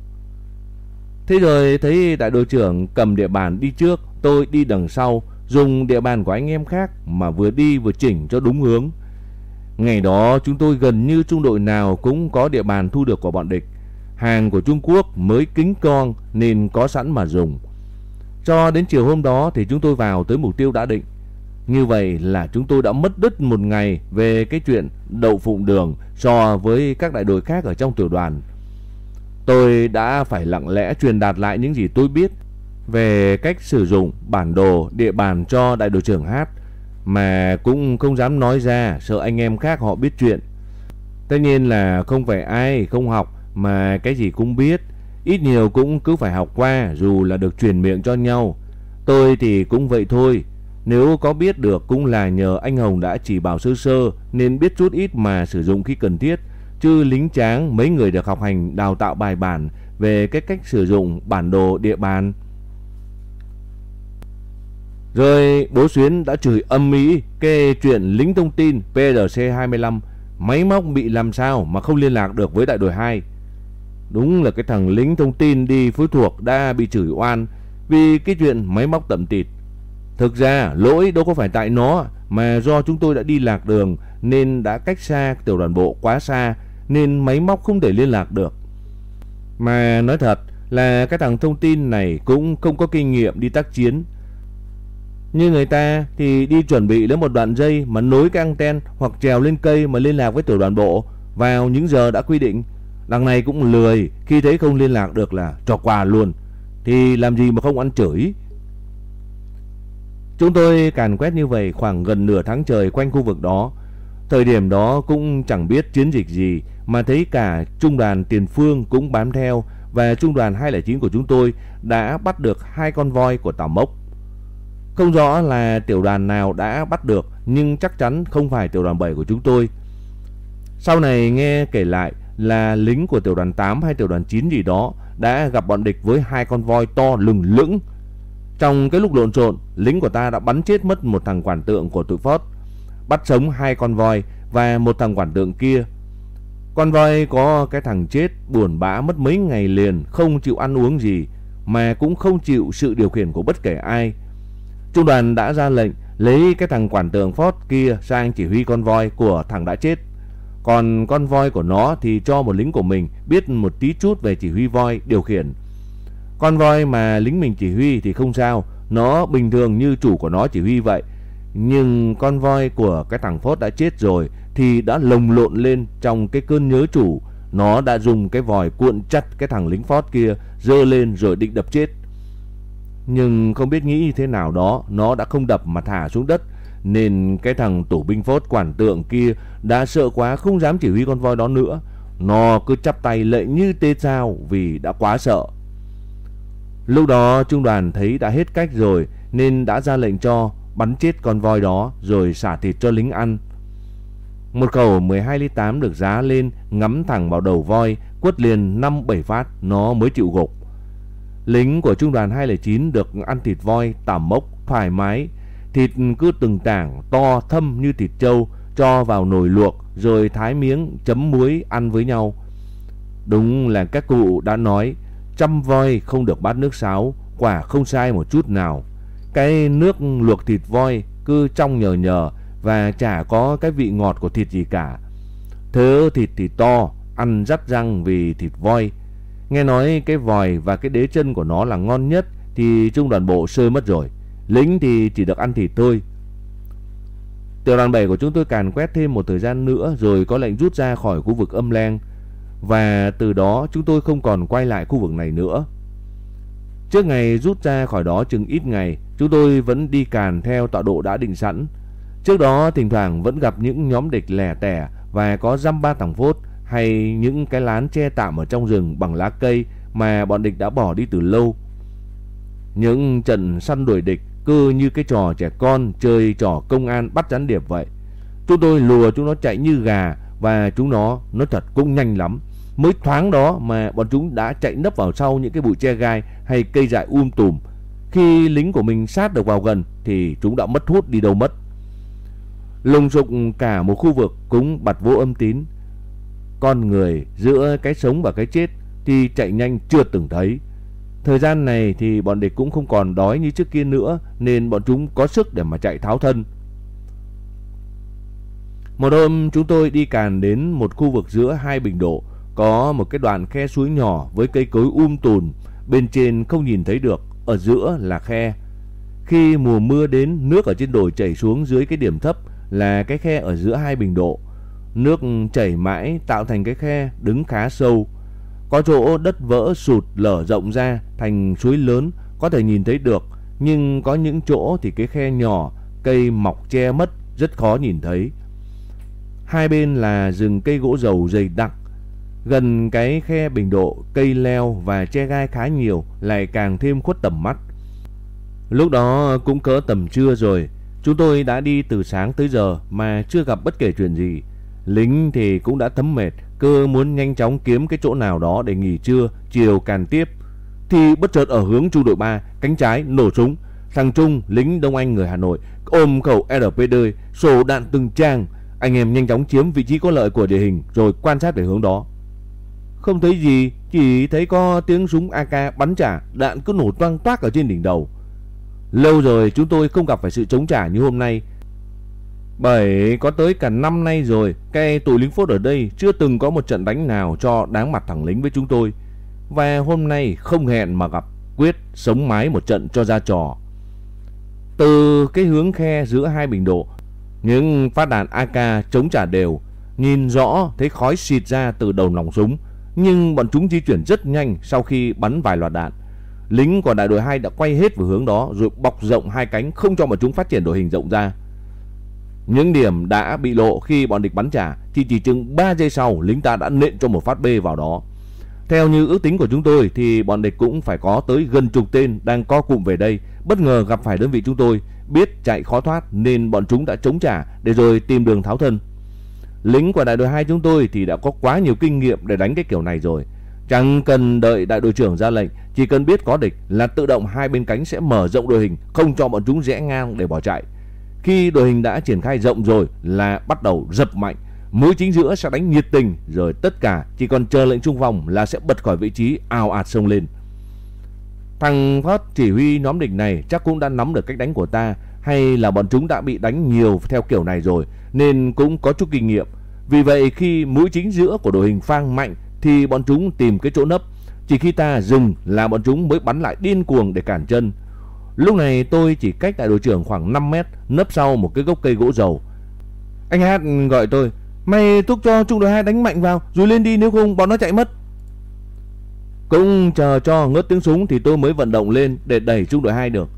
Thế rồi thấy đại đội trưởng cầm địa bàn đi trước, tôi đi đằng sau, dùng địa bàn của anh em khác mà vừa đi vừa chỉnh cho đúng hướng. Ngày đó chúng tôi gần như trung đội nào cũng có địa bàn thu được của bọn địch. Hàng của Trung Quốc mới kính con nên có sẵn mà dùng. Cho đến chiều hôm đó thì chúng tôi vào tới mục tiêu đã định. Như vậy là chúng tôi đã mất đứt một ngày về cái chuyện đậu phụng đường so với các đại đội khác ở trong tiểu đoàn. Tôi đã phải lặng lẽ truyền đạt lại những gì tôi biết về cách sử dụng bản đồ địa bàn cho đại đội trưởng Hát mà cũng không dám nói ra sợ anh em khác họ biết chuyện. Tất nhiên là không phải ai không học mà cái gì cũng biết, ít nhiều cũng cứ phải học qua dù là được truyền miệng cho nhau. Tôi thì cũng vậy thôi, Nếu có biết được cũng là nhờ anh Hồng đã chỉ bảo sơ sơ nên biết chút ít mà sử dụng khi cần thiết chư lính tráng, mấy người được học hành, đào tạo bài bản về cái cách sử dụng bản đồ địa bàn. Rồi bố Xuyến đã chửi âm ý kê chuyện lính thông tin PRC-25 máy móc bị làm sao mà không liên lạc được với đại đội 2. Đúng là cái thằng lính thông tin đi phối thuộc đã bị chửi oan vì cái chuyện máy móc tẩm tịt. Thực ra, lỗi đâu có phải tại nó mà do chúng tôi đã đi lạc đường nên đã cách xa tiểu đoàn bộ quá xa nên máy móc không thể liên lạc được. Mà nói thật là cái thằng thông tin này cũng không có kinh nghiệm đi tác chiến. Như người ta thì đi chuẩn bị lấy một đoạn dây mà nối cái anten hoặc trèo lên cây mà liên lạc với tiểu đoàn bộ vào những giờ đã quy định. Đằng này cũng lười, khi thấy không liên lạc được là cho quà luôn. Thì làm gì mà không ăn chửi. Chúng tôi càn quét như vậy khoảng gần nửa tháng trời quanh khu vực đó. Thời điểm đó cũng chẳng biết chiến dịch gì mà thấy cả trung đoàn tiền phương cũng bám theo và trung đoàn 209 của chúng tôi đã bắt được hai con voi của Tàu Mốc. Không rõ là tiểu đoàn nào đã bắt được nhưng chắc chắn không phải tiểu đoàn 7 của chúng tôi. Sau này nghe kể lại là lính của tiểu đoàn 8 hay tiểu đoàn 9 gì đó đã gặp bọn địch với hai con voi to lừng lững. Trong cái lúc lộn xộn, lính của ta đã bắn chết mất một thằng quản tượng của tụi Phót, bắt sống hai con voi và một thằng quản tượng kia. Con voi có cái thằng chết buồn bã mất mấy ngày liền, không chịu ăn uống gì mà cũng không chịu sự điều khiển của bất kể ai. Trung đoàn đã ra lệnh lấy cái thằng quản tượng Ford kia sang chỉ huy con voi của thằng đã chết. Còn con voi của nó thì cho một lính của mình biết một tí chút về chỉ huy voi điều khiển. Con voi mà lính mình chỉ huy thì không sao, nó bình thường như chủ của nó chỉ huy vậy. Nhưng con voi của cái thằng Phốt đã chết rồi thì đã lồng lộn lên trong cái cơn nhớ chủ. Nó đã dùng cái vòi cuộn chặt cái thằng lính Phốt kia dơ lên rồi định đập chết. Nhưng không biết nghĩ thế nào đó, nó đã không đập mà thả xuống đất. Nên cái thằng tủ binh Phốt quản tượng kia đã sợ quá không dám chỉ huy con voi đó nữa. Nó cứ chắp tay lệ như tê sao vì đã quá sợ. Lúc đó trung đoàn thấy đã hết cách rồi nên đã ra lệnh cho bắn chết con voi đó rồi xả thịt cho lính ăn. Một khẩu 12 ly 8 được giá lên ngắm thẳng vào đầu voi, quất liền 5-7 phát nó mới chịu gục. Lính của trung đoàn 209 được ăn thịt voi tảm mốc, thoải mái. Thịt cứ từng tảng to thâm như thịt trâu cho vào nồi luộc rồi thái miếng chấm muối ăn với nhau. Đúng là các cụ đã nói trăm voi không được bát nước sáo, quả không sai một chút nào. Cái nước luộc thịt voi cứ trong nhờ nhờ và chả có cái vị ngọt của thịt gì cả. thớ thịt thì to, ăn rắt răng vì thịt voi. Nghe nói cái vòi và cái đế chân của nó là ngon nhất thì trung đoàn bộ sơi mất rồi. Lính thì chỉ được ăn thịt thôi. Tiểu đoàn 7 của chúng tôi càn quét thêm một thời gian nữa rồi có lệnh rút ra khỏi khu vực âm len và từ đó chúng tôi không còn quay lại khu vực này nữa. Trước ngày rút ra khỏi đó chừng ít ngày, chúng tôi vẫn đi càn theo tọa độ đã định sẵn. Trước đó, thỉnh thoảng vẫn gặp những nhóm địch lẻ tẻ và có dăm ba thằng phốt hay những cái lán che tạm ở trong rừng bằng lá cây mà bọn địch đã bỏ đi từ lâu. Những trận săn đuổi địch cứ như cái trò trẻ con chơi trò công an bắt rắn điệp vậy. Chúng tôi lùa chúng nó chạy như gà và chúng nó nó thật cũng nhanh lắm. Mới thoáng đó mà bọn chúng đã chạy nấp vào sau những cái bụi tre gai hay cây dại um tùm. Khi lính của mình sát được vào gần thì chúng đã mất hút đi đâu mất. Lùng sục cả một khu vực cũng bật vô âm tín. Con người giữa cái sống và cái chết thì chạy nhanh chưa từng thấy. Thời gian này thì bọn địch cũng không còn đói như trước kia nữa nên bọn chúng có sức để mà chạy tháo thân. Một hôm chúng tôi đi càn đến một khu vực giữa hai bình độ có một cái đoạn khe suối nhỏ với cây cối um tùn, bên trên không nhìn thấy được, ở giữa là khe. Khi mùa mưa đến, nước ở trên đồi chảy xuống dưới cái điểm thấp là cái khe ở giữa hai bình độ. Nước chảy mãi tạo thành cái khe đứng khá sâu. Có chỗ đất vỡ sụt lở rộng ra thành suối lớn có thể nhìn thấy được, nhưng có những chỗ thì cái khe nhỏ, cây mọc che mất, rất khó nhìn thấy. Hai bên là rừng cây gỗ dầu dày đặc, Gần cái khe bình độ, cây leo và che gai khá nhiều lại càng thêm khuất tầm mắt. Lúc đó cũng cỡ tầm trưa rồi, chúng tôi đã đi từ sáng tới giờ mà chưa gặp bất kể chuyện gì. Lính thì cũng đã thấm mệt, cơ muốn nhanh chóng kiếm cái chỗ nào đó để nghỉ trưa, chiều càn tiếp. Thì bất chợt ở hướng trung đội 3, cánh trái nổ súng. Thằng Trung, lính Đông Anh người Hà Nội, ôm khẩu RPD, sổ đạn từng trang. Anh em nhanh chóng chiếm vị trí có lợi của địa hình rồi quan sát về hướng đó. Không thấy gì, chỉ thấy có tiếng súng AK bắn trả, đạn cứ nổ toang toác ở trên đỉnh đầu. Lâu rồi chúng tôi không gặp phải sự chống trả như hôm nay. Bởi có tới cả năm nay rồi, cái tụi lính phốt ở đây chưa từng có một trận đánh nào cho đáng mặt thằng lính với chúng tôi. Và hôm nay không hẹn mà gặp, quyết sống mái một trận cho ra trò. Từ cái hướng khe giữa hai bình độ, những phát đạn AK chống trả đều, nhìn rõ thấy khói xịt ra từ đầu nòng súng, nhưng bọn chúng di chuyển rất nhanh sau khi bắn vài loạt đạn. Lính của đại đội 2 đã quay hết về hướng đó rồi bọc rộng hai cánh không cho bọn chúng phát triển đội hình rộng ra. Những điểm đã bị lộ khi bọn địch bắn trả thì chỉ chừng 3 giây sau lính ta đã nện cho một phát B vào đó. Theo như ước tính của chúng tôi thì bọn địch cũng phải có tới gần chục tên đang co cụm về đây, bất ngờ gặp phải đơn vị chúng tôi, biết chạy khó thoát nên bọn chúng đã chống trả để rồi tìm đường tháo thân. Lính của đại đội 2 chúng tôi thì đã có quá nhiều kinh nghiệm để đánh cái kiểu này rồi. Chẳng cần đợi đại đội trưởng ra lệnh, chỉ cần biết có địch là tự động hai bên cánh sẽ mở rộng đội hình, không cho bọn chúng rẽ ngang để bỏ chạy. Khi đội hình đã triển khai rộng rồi là bắt đầu dập mạnh, mũi chính giữa sẽ đánh nhiệt tình rồi tất cả chỉ còn chờ lệnh trung phòng là sẽ bật khỏi vị trí ào ạt sông lên. Thằng Phát chỉ huy nhóm địch này chắc cũng đã nắm được cách đánh của ta hay là bọn chúng đã bị đánh nhiều theo kiểu này rồi nên cũng có chút kinh nghiệm. Vì vậy khi mũi chính giữa của đội hình phang mạnh thì bọn chúng tìm cái chỗ nấp. Chỉ khi ta dừng là bọn chúng mới bắn lại điên cuồng để cản chân. Lúc này tôi chỉ cách đại đội trưởng khoảng 5 mét nấp sau một cái gốc cây gỗ dầu. Anh Hát gọi tôi, mày thúc cho trung đội 2 đánh mạnh vào rồi lên đi nếu không bọn nó chạy mất. Cũng chờ cho ngớt tiếng súng thì tôi mới vận động lên để đẩy trung đội 2 được.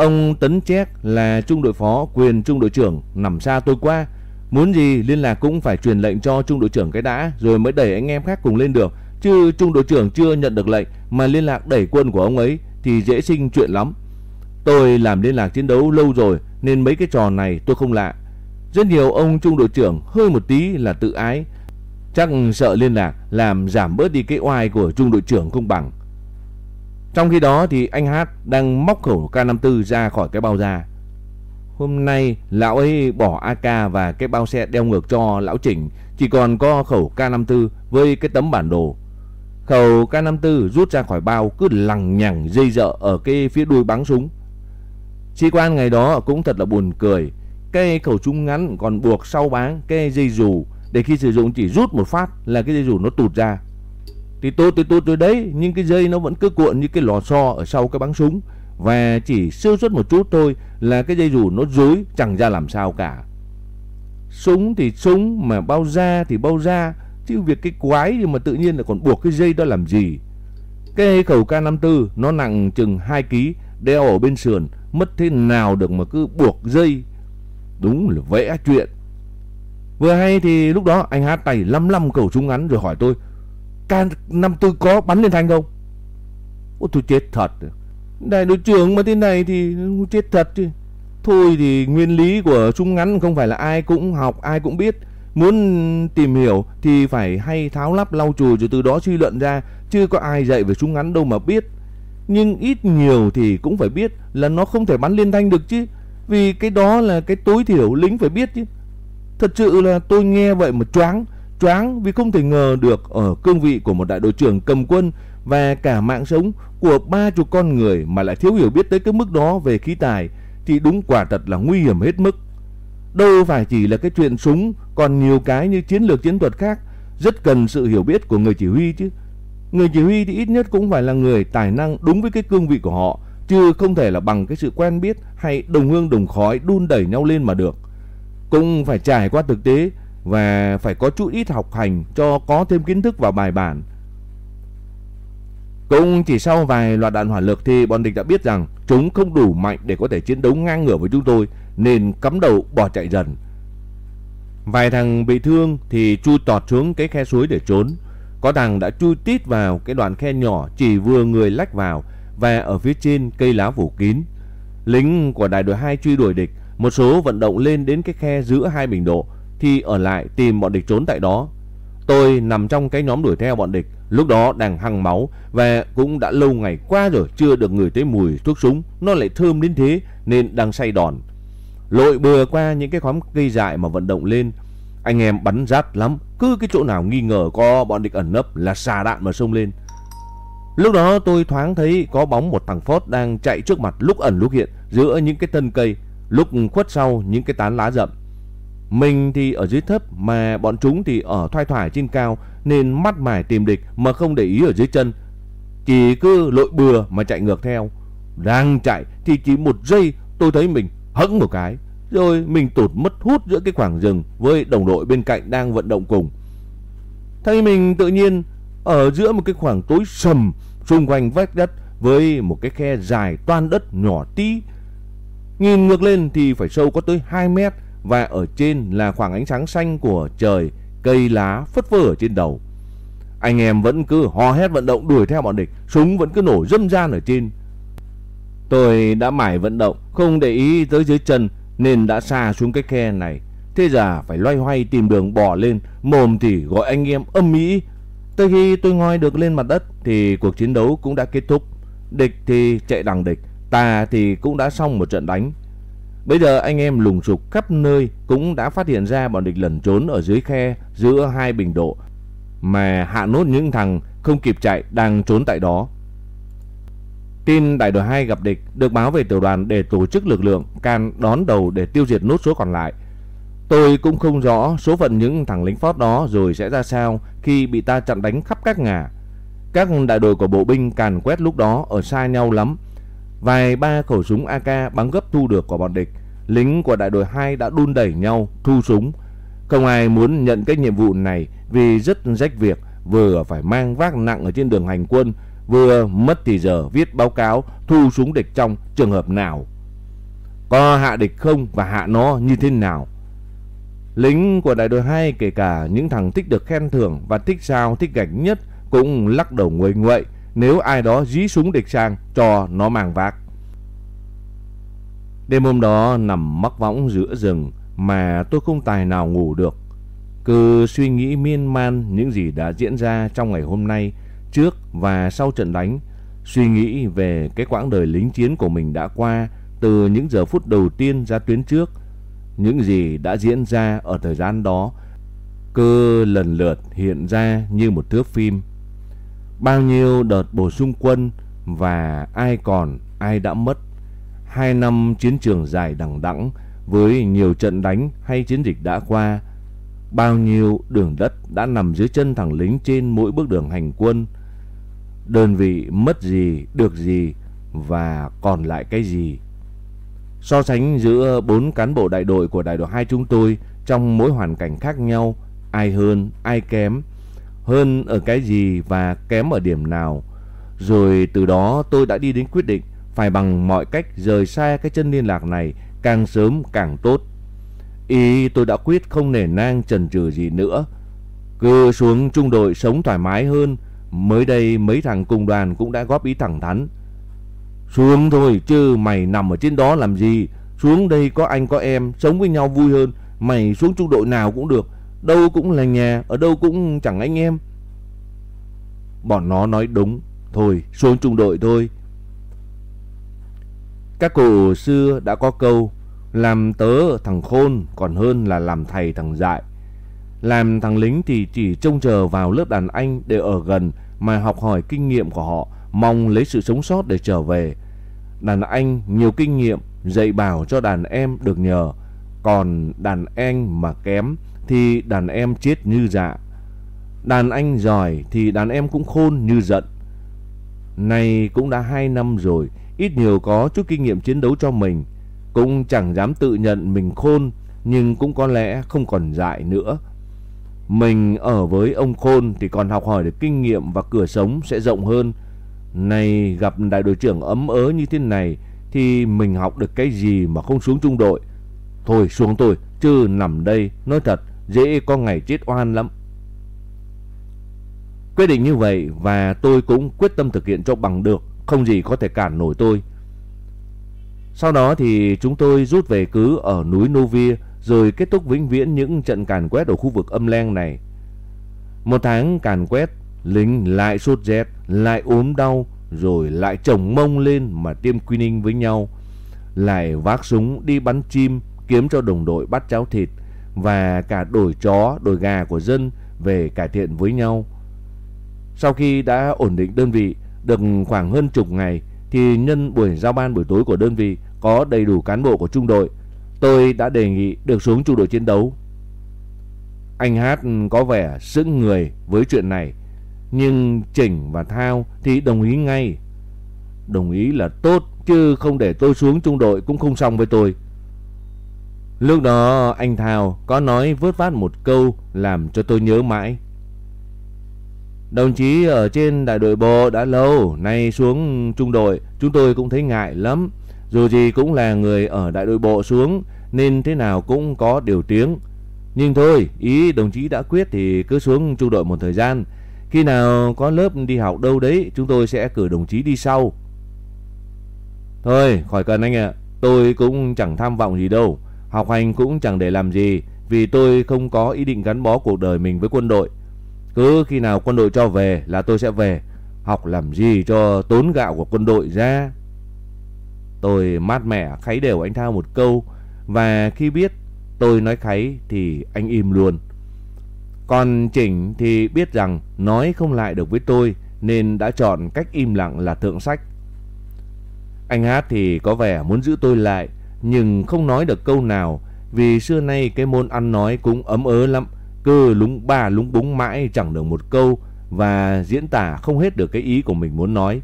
Ông Tấn Chét là trung đội phó quyền trung đội trưởng nằm xa tôi qua. Muốn gì liên lạc cũng phải truyền lệnh cho trung đội trưởng cái đã, rồi mới đẩy anh em khác cùng lên được. Chứ trung đội trưởng chưa nhận được lệnh mà liên lạc đẩy quân của ông ấy thì dễ sinh chuyện lắm. Tôi làm liên lạc chiến đấu lâu rồi nên mấy cái trò này tôi không lạ. Rất nhiều ông trung đội trưởng hơi một tí là tự ái. Chắc sợ liên lạc làm giảm bớt đi cái oai của trung đội trưởng không bằng. Trong khi đó thì anh Hát đang móc khẩu K54 ra khỏi cái bao da. Hôm nay, lão ấy bỏ AK và cái bao xe đeo ngược cho lão Chỉnh, chỉ còn có khẩu K54 với cái tấm bản đồ. Khẩu K54 rút ra khỏi bao cứ lằng nhằng dây dợ ở cái phía đuôi bắn súng. Sĩ quan ngày đó cũng thật là buồn cười. Cái khẩu súng ngắn còn buộc sau báng cái dây dù, để khi sử dụng chỉ rút một phát là cái dây dù nó tụt ra. Thì tốt thì tốt rồi đấy, nhưng cái dây nó vẫn cứ cuộn như cái lò xo ở sau cái bắn súng. Và chỉ sơ suất một chút thôi là cái dây dù nó rối chẳng ra làm sao cả. Súng thì súng mà bao da thì bao da. Chứ việc cái quái gì mà tự nhiên là còn buộc cái dây đó làm gì. Cái khẩu K54 nó nặng chừng 2 kg đeo ở bên sườn. Mất thế nào được mà cứ buộc dây. Đúng là vẽ chuyện. Vừa hay thì lúc đó anh hát tay lăm lăm khẩu súng ngắn rồi hỏi tôi K54 có bắn lên thành không? Ôi tôi chết thật. Đại đội trưởng mà thế này thì chết thật chứ. Thôi thì nguyên lý của súng ngắn không phải là ai cũng học, ai cũng biết. Muốn tìm hiểu thì phải hay tháo lắp lau chùi rồi từ đó suy luận ra. Chứ có ai dạy về súng ngắn đâu mà biết. Nhưng ít nhiều thì cũng phải biết là nó không thể bắn liên thanh được chứ. Vì cái đó là cái tối thiểu lính phải biết chứ. Thật sự là tôi nghe vậy mà choáng choáng vì không thể ngờ được ở cương vị của một đại đội trưởng cầm quân và cả mạng sống của ba chục con người mà lại thiếu hiểu biết tới cái mức đó về khí tài thì đúng quả thật là nguy hiểm hết mức. Đâu phải chỉ là cái chuyện súng, còn nhiều cái như chiến lược chiến thuật khác rất cần sự hiểu biết của người chỉ huy chứ. Người chỉ huy thì ít nhất cũng phải là người tài năng đúng với cái cương vị của họ, chứ không thể là bằng cái sự quen biết hay đồng hương đồng khói đun đẩy nhau lên mà được. Cũng phải trải qua thực tế và phải có chút ít học hành cho có thêm kiến thức vào bài bản. Cũng chỉ sau vài loạt đạn hỏa lực thì bọn địch đã biết rằng chúng không đủ mạnh để có thể chiến đấu ngang ngửa với chúng tôi nên cắm đầu bỏ chạy dần. Vài thằng bị thương thì chui tọt xuống cái khe suối để trốn. Có thằng đã chui tít vào cái đoạn khe nhỏ chỉ vừa người lách vào và ở phía trên cây lá phủ kín. Lính của đại đội 2 truy đuổi địch, một số vận động lên đến cái khe giữa hai bình độ thì ở lại tìm bọn địch trốn tại đó. Tôi nằm trong cái nhóm đuổi theo bọn địch, lúc đó đang hăng máu và cũng đã lâu ngày qua rồi chưa được ngửi thấy mùi thuốc súng, nó lại thơm đến thế nên đang say đòn. Lội bừa qua những cái khóm cây dại mà vận động lên, anh em bắn rát lắm, cứ cái chỗ nào nghi ngờ có bọn địch ẩn nấp là xà đạn mà xông lên. Lúc đó tôi thoáng thấy có bóng một thằng Phót đang chạy trước mặt lúc ẩn lúc hiện giữa những cái thân cây, lúc khuất sau những cái tán lá rậm. Mình thì ở dưới thấp mà bọn chúng thì ở thoai thoải trên cao, nên mắt mải tìm địch mà không để ý ở dưới chân. Chỉ cứ lội bừa mà chạy ngược theo. Đang chạy thì chỉ một giây, tôi thấy mình hững một cái. Rồi mình tụt mất hút giữa cái khoảng rừng với đồng đội bên cạnh đang vận động cùng. Thấy mình tự nhiên ở giữa một cái khoảng tối sầm xung quanh vách đất với một cái khe dài toan đất nhỏ tí. Nhìn ngược lên thì phải sâu có tới 2 mét và ở trên là khoảng ánh sáng xanh của trời, cây lá phất phơ ở trên đầu. Anh em vẫn cứ hò hét vận động đuổi theo bọn địch, súng vẫn cứ nổ râm ran ở trên. Tôi đã mải vận động, không để ý tới dưới chân nên đã xa xuống cái khe này. Thế giờ phải loay hoay tìm đường bỏ lên, mồm thì gọi anh em âm mỹ. Tới khi tôi ngoi được lên mặt đất thì cuộc chiến đấu cũng đã kết thúc. Địch thì chạy đằng địch, ta thì cũng đã xong một trận đánh. Bây giờ anh em lùng sục khắp nơi cũng đã phát hiện ra bọn địch lẩn trốn ở dưới khe giữa hai bình độ, mà hạ nốt những thằng không kịp chạy đang trốn tại đó. Tin đại đội 2 gặp địch được báo về tiểu đoàn để tổ chức lực lượng can đón đầu để tiêu diệt nốt số còn lại. Tôi cũng không rõ số phận những thằng lính phót đó rồi sẽ ra sao khi bị ta chặn đánh khắp các ngả. Các đại đội của bộ binh càn quét lúc đó ở xa nhau lắm. Vài ba khẩu súng AK bắn gấp thu được của bọn địch. Lính của đại đội 2 đã đun đẩy nhau thu súng. Không ai muốn nhận cái nhiệm vụ này vì rất rách việc, vừa phải mang vác nặng ở trên đường hành quân, vừa mất thì giờ viết báo cáo thu súng địch trong trường hợp nào. Có hạ địch không và hạ nó như thế nào. Lính của đại đội 2 kể cả những thằng thích được khen thưởng và thích sao thích gạch nhất cũng lắc đầu nguội nguậy nếu ai đó dí súng địch sang cho nó mang vác. Đêm hôm đó nằm mắc võng giữa rừng mà tôi không tài nào ngủ được. Cứ suy nghĩ miên man những gì đã diễn ra trong ngày hôm nay, trước và sau trận đánh. Suy nghĩ về cái quãng đời lính chiến của mình đã qua từ những giờ phút đầu tiên ra tuyến trước. Những gì đã diễn ra ở thời gian đó cứ lần lượt hiện ra như một thước phim. Bao nhiêu đợt bổ sung quân và ai còn, ai đã mất. Hai năm chiến trường dài đằng đẵng với nhiều trận đánh hay chiến dịch đã qua. Bao nhiêu đường đất đã nằm dưới chân thằng lính trên mỗi bước đường hành quân. Đơn vị mất gì, được gì và còn lại cái gì. So sánh giữa bốn cán bộ đại đội của đại đội 2 chúng tôi trong mỗi hoàn cảnh khác nhau, ai hơn, ai kém, hơn ở cái gì và kém ở điểm nào. Rồi từ đó tôi đã đi đến quyết định phải bằng mọi cách rời xa cái chân liên lạc này càng sớm càng tốt. Ý tôi đã quyết không nể nang chần chừ gì nữa. Cứ xuống trung đội sống thoải mái hơn. Mới đây mấy thằng cùng đoàn cũng đã góp ý thẳng thắn. Xuống thôi, chứ mày nằm ở trên đó làm gì. Xuống đây có anh có em, sống với nhau vui hơn. Mày xuống trung đội nào cũng được. Đâu cũng là nhà, ở đâu cũng chẳng anh em. Bọn nó nói đúng. Thôi xuống trung đội thôi. Các cụ xưa đã có câu làm tớ thằng khôn còn hơn là làm thầy thằng dại. Làm thằng lính thì chỉ trông chờ vào lớp đàn anh để ở gần mà học hỏi kinh nghiệm của họ, mong lấy sự sống sót để trở về. Đàn anh nhiều kinh nghiệm dạy bảo cho đàn em được nhờ, còn đàn anh mà kém thì đàn em chết như dạ. Đàn anh giỏi thì đàn em cũng khôn như giận. Này cũng đã hai năm rồi, ít nhiều có chút kinh nghiệm chiến đấu cho mình. Cũng chẳng dám tự nhận mình khôn, nhưng cũng có lẽ không còn dại nữa. Mình ở với ông khôn thì còn học hỏi được kinh nghiệm và cửa sống sẽ rộng hơn. Này gặp đại đội trưởng ấm ớ như thế này thì mình học được cái gì mà không xuống trung đội. Thôi xuống tôi, chứ nằm đây, nói thật, dễ có ngày chết oan lắm. Quyết định như vậy và tôi cũng quyết tâm thực hiện cho bằng được, không gì có thể cản nổi tôi. Sau đó thì chúng tôi rút về cứ ở núi Novia rồi kết thúc vĩnh viễn những trận càn quét ở khu vực âm len này. Một tháng càn quét, lính lại sốt rét, lại ốm đau, rồi lại chồng mông lên mà tiêm quininh với nhau. Lại vác súng đi bắn chim, kiếm cho đồng đội bắt cháo thịt và cả đổi chó, đổi gà của dân về cải thiện với nhau. Sau khi đã ổn định đơn vị được khoảng hơn chục ngày thì nhân buổi giao ban buổi tối của đơn vị có đầy đủ cán bộ của trung đội, tôi đã đề nghị được xuống trung đội chiến đấu. Anh Hát có vẻ sững người với chuyện này, nhưng Chỉnh và Thao thì đồng ý ngay. Đồng ý là tốt, chứ không để tôi xuống trung đội cũng không xong với tôi. Lúc đó anh Thao có nói vớt vát một câu làm cho tôi nhớ mãi. Đồng chí ở trên đại đội bộ đã lâu, nay xuống trung đội, chúng tôi cũng thấy ngại lắm. Dù gì cũng là người ở đại đội bộ xuống, nên thế nào cũng có điều tiếng. Nhưng thôi, ý đồng chí đã quyết thì cứ xuống trung đội một thời gian. Khi nào có lớp đi học đâu đấy, chúng tôi sẽ cử đồng chí đi sau. Thôi, khỏi cần anh ạ. Tôi cũng chẳng tham vọng gì đâu. Học hành cũng chẳng để làm gì, vì tôi không có ý định gắn bó cuộc đời mình với quân đội. Cứ khi nào quân đội cho về là tôi sẽ về. Học làm gì cho tốn gạo của quân đội ra. Tôi mát mẻ kháy đều anh Thao một câu và khi biết tôi nói kháy thì anh im luôn. Còn Chỉnh thì biết rằng nói không lại được với tôi nên đã chọn cách im lặng là thượng sách. Anh Hát thì có vẻ muốn giữ tôi lại nhưng không nói được câu nào vì xưa nay cái môn ăn nói cũng ấm ớ lắm. Cứ lúng ba lúng búng mãi chẳng được một câu và diễn tả không hết được cái ý của mình muốn nói.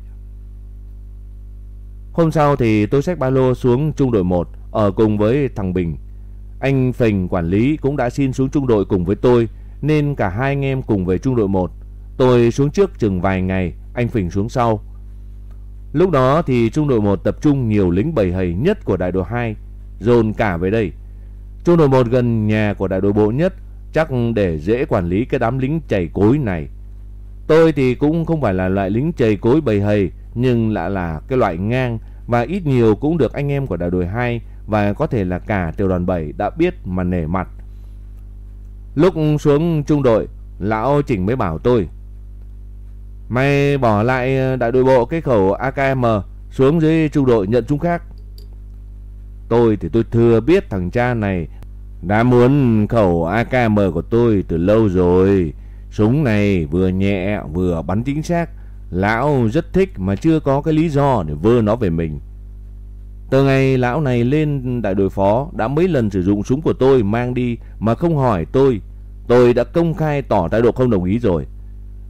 Hôm sau thì tôi xách ba lô xuống trung đội 1 ở cùng với thằng Bình. Anh Phình quản lý cũng đã xin xuống trung đội cùng với tôi nên cả hai anh em cùng về trung đội 1. Tôi xuống trước chừng vài ngày, anh Phình xuống sau. Lúc đó thì trung đội 1 tập trung nhiều lính bầy hầy nhất của đại đội 2, dồn cả về đây. Trung đội 1 gần nhà của đại đội bộ nhất, chắc để dễ quản lý cái đám lính chảy cối này. Tôi thì cũng không phải là loại lính chảy cối bầy hầy, nhưng lại là cái loại ngang và ít nhiều cũng được anh em của đại đội 2 và có thể là cả tiểu đoàn 7 đã biết mà nể mặt. Lúc xuống trung đội, lão Chỉnh mới bảo tôi Mày bỏ lại ờ, đại đội bộ cái khẩu AKM xuống dưới trung đội nhận chúng khác. Tôi thì tôi thừa biết thằng cha này đã muốn khẩu AKM của tôi từ lâu rồi. Súng này vừa nhẹ, vừa bắn chính xác. Lão rất thích mà chưa có cái lý do để vơ nó về mình. Từ ngày lão này lên đại đội phó, đã mấy lần sử dụng súng của tôi mang đi mà không hỏi tôi. Tôi đã công khai tỏ thái độ không đồng ý rồi.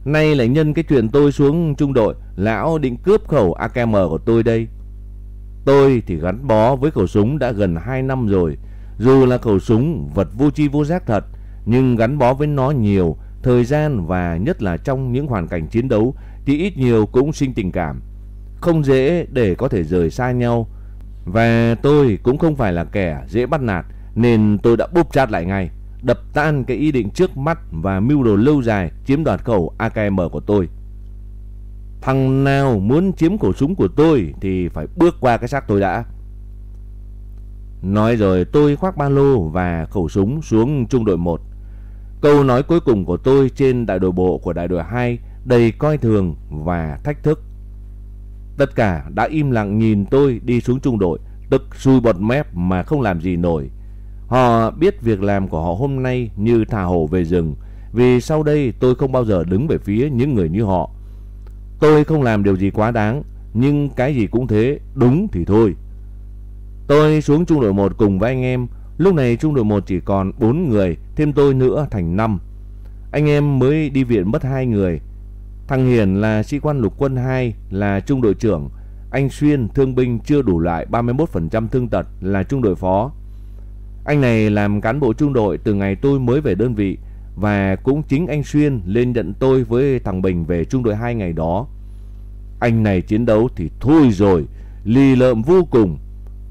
Nay lại nhân cái chuyện tôi xuống trung đội, lão định cướp khẩu AKM của tôi đây. Tôi thì gắn bó với khẩu súng đã gần 2 năm rồi. Dù là khẩu súng vật vô chi vô giác thật, nhưng gắn bó với nó nhiều, thời gian và nhất là trong những hoàn cảnh chiến đấu thì ít nhiều cũng sinh tình cảm. Không dễ để có thể rời xa nhau. Và tôi cũng không phải là kẻ dễ bắt nạt nên tôi đã búp chát lại ngay đập tan cái ý định trước mắt và mưu đồ lâu dài chiếm đoạt khẩu AKM của tôi. Thằng nào muốn chiếm khẩu súng của tôi thì phải bước qua cái xác tôi đã. Nói rồi tôi khoác ba lô và khẩu súng xuống trung đội 1. Câu nói cuối cùng của tôi trên đại đội bộ của đại đội 2 đầy coi thường và thách thức. Tất cả đã im lặng nhìn tôi đi xuống trung đội, tức xui bọt mép mà không làm gì nổi. Họ biết việc làm của họ hôm nay như thả hổ về rừng, vì sau đây tôi không bao giờ đứng về phía những người như họ. Tôi không làm điều gì quá đáng, nhưng cái gì cũng thế, đúng thì thôi. Tôi xuống trung đội 1 cùng với anh em, lúc này trung đội 1 chỉ còn 4 người, thêm tôi nữa thành 5. Anh em mới đi viện mất 2 người. Thằng Hiền là sĩ quan lục quân 2 là trung đội trưởng, anh Xuyên thương binh chưa đủ lại 31% thương tật là trung đội phó. Anh này làm cán bộ trung đội từ ngày tôi mới về đơn vị và cũng chính anh Xuyên lên nhận tôi với thằng Bình về trung đội 2 ngày đó. Anh này chiến đấu thì thôi rồi, lì lợm vô cùng.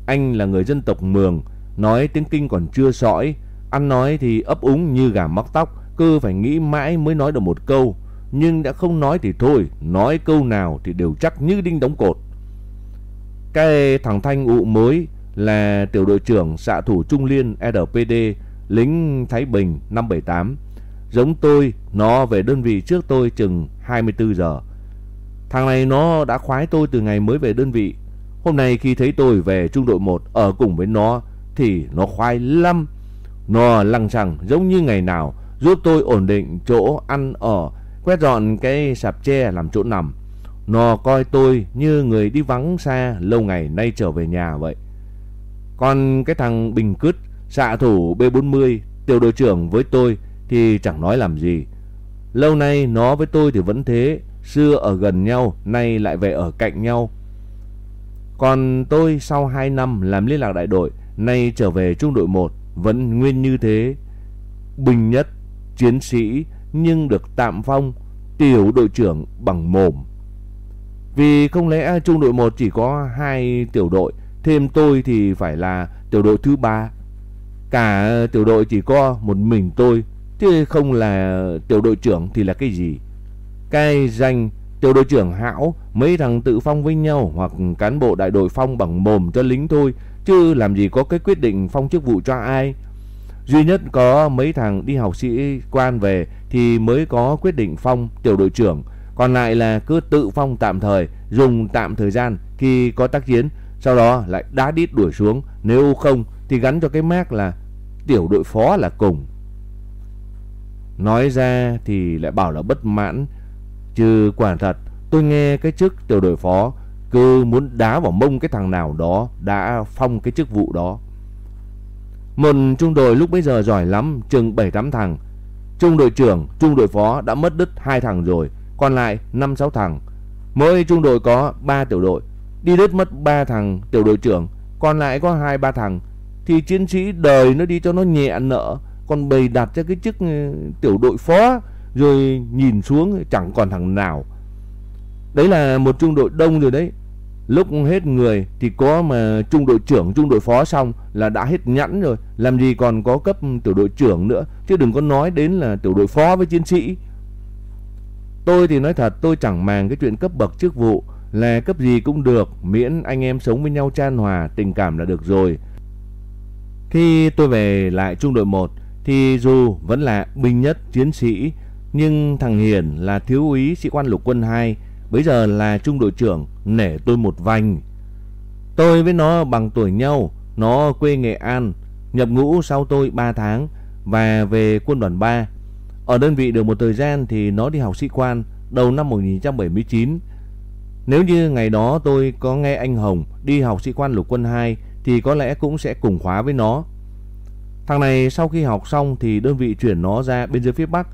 Anh là người dân tộc Mường, nói tiếng Kinh còn chưa sõi, ăn nói thì ấp úng như gà mắc tóc, cứ phải nghĩ mãi mới nói được một câu. Nhưng đã không nói thì thôi, nói câu nào thì đều chắc như đinh đóng cột. Cái thằng Thanh ụ mới là tiểu đội trưởng xạ thủ Trung Liên RPD, lính Thái Bình 578. Giống tôi, nó về đơn vị trước tôi chừng 24 giờ. Thằng này nó đã khoái tôi từ ngày mới về đơn vị. Hôm nay khi thấy tôi về trung đội 1 ở cùng với nó thì nó khoái lắm. Nó lăng xăng giống như ngày nào giúp tôi ổn định chỗ ăn ở, quét dọn cái sạp tre làm chỗ nằm. Nó coi tôi như người đi vắng xa lâu ngày nay trở về nhà vậy. Còn cái thằng Bình Cứt, xạ thủ B40, tiểu đội trưởng với tôi thì chẳng nói làm gì. Lâu nay nó với tôi thì vẫn thế, xưa ở gần nhau, nay lại về ở cạnh nhau. Còn tôi sau 2 năm làm liên lạc đại đội, nay trở về trung đội 1, vẫn nguyên như thế. Bình nhất, chiến sĩ nhưng được tạm phong tiểu đội trưởng bằng mồm. Vì không lẽ trung đội 1 chỉ có hai tiểu đội, thêm tôi thì phải là tiểu đội thứ ba. Cả tiểu đội chỉ có một mình tôi, chứ không là tiểu đội trưởng thì là cái gì? Cái danh tiểu đội trưởng hão mấy thằng tự phong với nhau hoặc cán bộ đại đội phong bằng mồm cho lính thôi, chứ làm gì có cái quyết định phong chức vụ cho ai. Duy nhất có mấy thằng đi học sĩ quan về thì mới có quyết định phong tiểu đội trưởng, còn lại là cứ tự phong tạm thời, dùng tạm thời gian khi có tác chiến, sau đó lại đá đít đuổi xuống, nếu không thì gắn cho cái mác là tiểu đội phó là cùng. Nói ra thì lại bảo là bất mãn, chứ quả thật tôi nghe cái chức tiểu đội phó cứ muốn đá vào mông cái thằng nào đó đã phong cái chức vụ đó. Một trung đội lúc bấy giờ giỏi lắm, chừng 7-8 thằng. Trung đội trưởng, trung đội phó đã mất đứt hai thằng rồi, còn lại 5-6 thằng. Mỗi trung đội có 3 tiểu đội, đi đứt mất 3 thằng tiểu đội trưởng, còn lại có 2-3 thằng. Thì chiến sĩ đời nó đi cho nó nhẹ nợ, còn bày đặt cho cái chức ừ, tiểu đội phó, rồi nhìn xuống chẳng còn thằng nào. Đấy là một trung đội đông rồi đấy. Lúc hết người thì có mà trung đội trưởng, trung đội phó xong là đã hết nhẫn rồi. Làm gì còn có cấp tiểu đội trưởng nữa. Chứ đừng có nói đến là tiểu đội phó với chiến sĩ. Tôi thì nói thật tôi chẳng màng cái chuyện cấp bậc chức vụ. Là cấp gì cũng được. Miễn anh em sống với nhau chan hòa, tình cảm là được rồi. Khi tôi về lại trung đội 1 thì dù vẫn là binh nhất chiến sĩ nhưng thằng Hiền là thiếu úy sĩ quan lục quân 2 Bây giờ là trung đội trưởng Nể tôi một vành Tôi với nó bằng tuổi nhau Nó quê Nghệ An Nhập ngũ sau tôi 3 tháng Và về quân đoàn 3 Ở đơn vị được một thời gian Thì nó đi học sĩ quan Đầu năm 1979 nếu như ngày đó tôi có nghe anh Hồng Đi học sĩ quan lục quân 2 Thì có lẽ cũng sẽ cùng khóa với nó Thằng này sau khi học xong Thì đơn vị chuyển nó ra bên dưới phía Bắc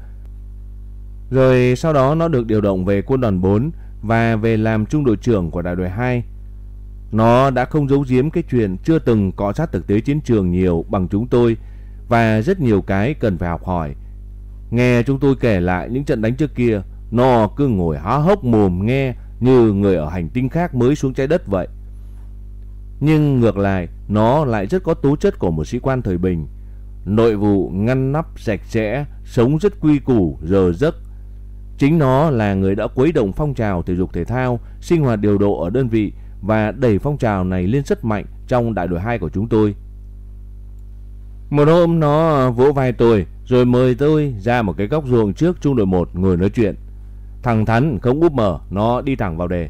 rồi sau đó nó được điều động về quân đoàn 4 và về làm trung đội trưởng của đại đội 2. Nó đã không giấu giếm cái chuyện chưa từng cọ sát thực tế chiến trường nhiều bằng chúng tôi và rất nhiều cái cần phải học hỏi. Nghe chúng tôi kể lại những trận đánh trước kia, nó cứ ngồi há hốc mồm nghe như người ở hành tinh khác mới xuống trái đất vậy. Nhưng ngược lại, nó lại rất có tố chất của một sĩ quan thời bình. Nội vụ ngăn nắp sạch sẽ, sống rất quy củ, giờ giấc, Chính nó là người đã quấy động phong trào thể dục thể thao, sinh hoạt điều độ ở đơn vị và đẩy phong trào này lên rất mạnh trong đại đội 2 của chúng tôi. Một hôm nó vỗ vai tôi rồi mời tôi ra một cái góc ruộng trước trung đội 1 ngồi nói chuyện thẳng Thắn không úp mở, nó đi thẳng vào đề.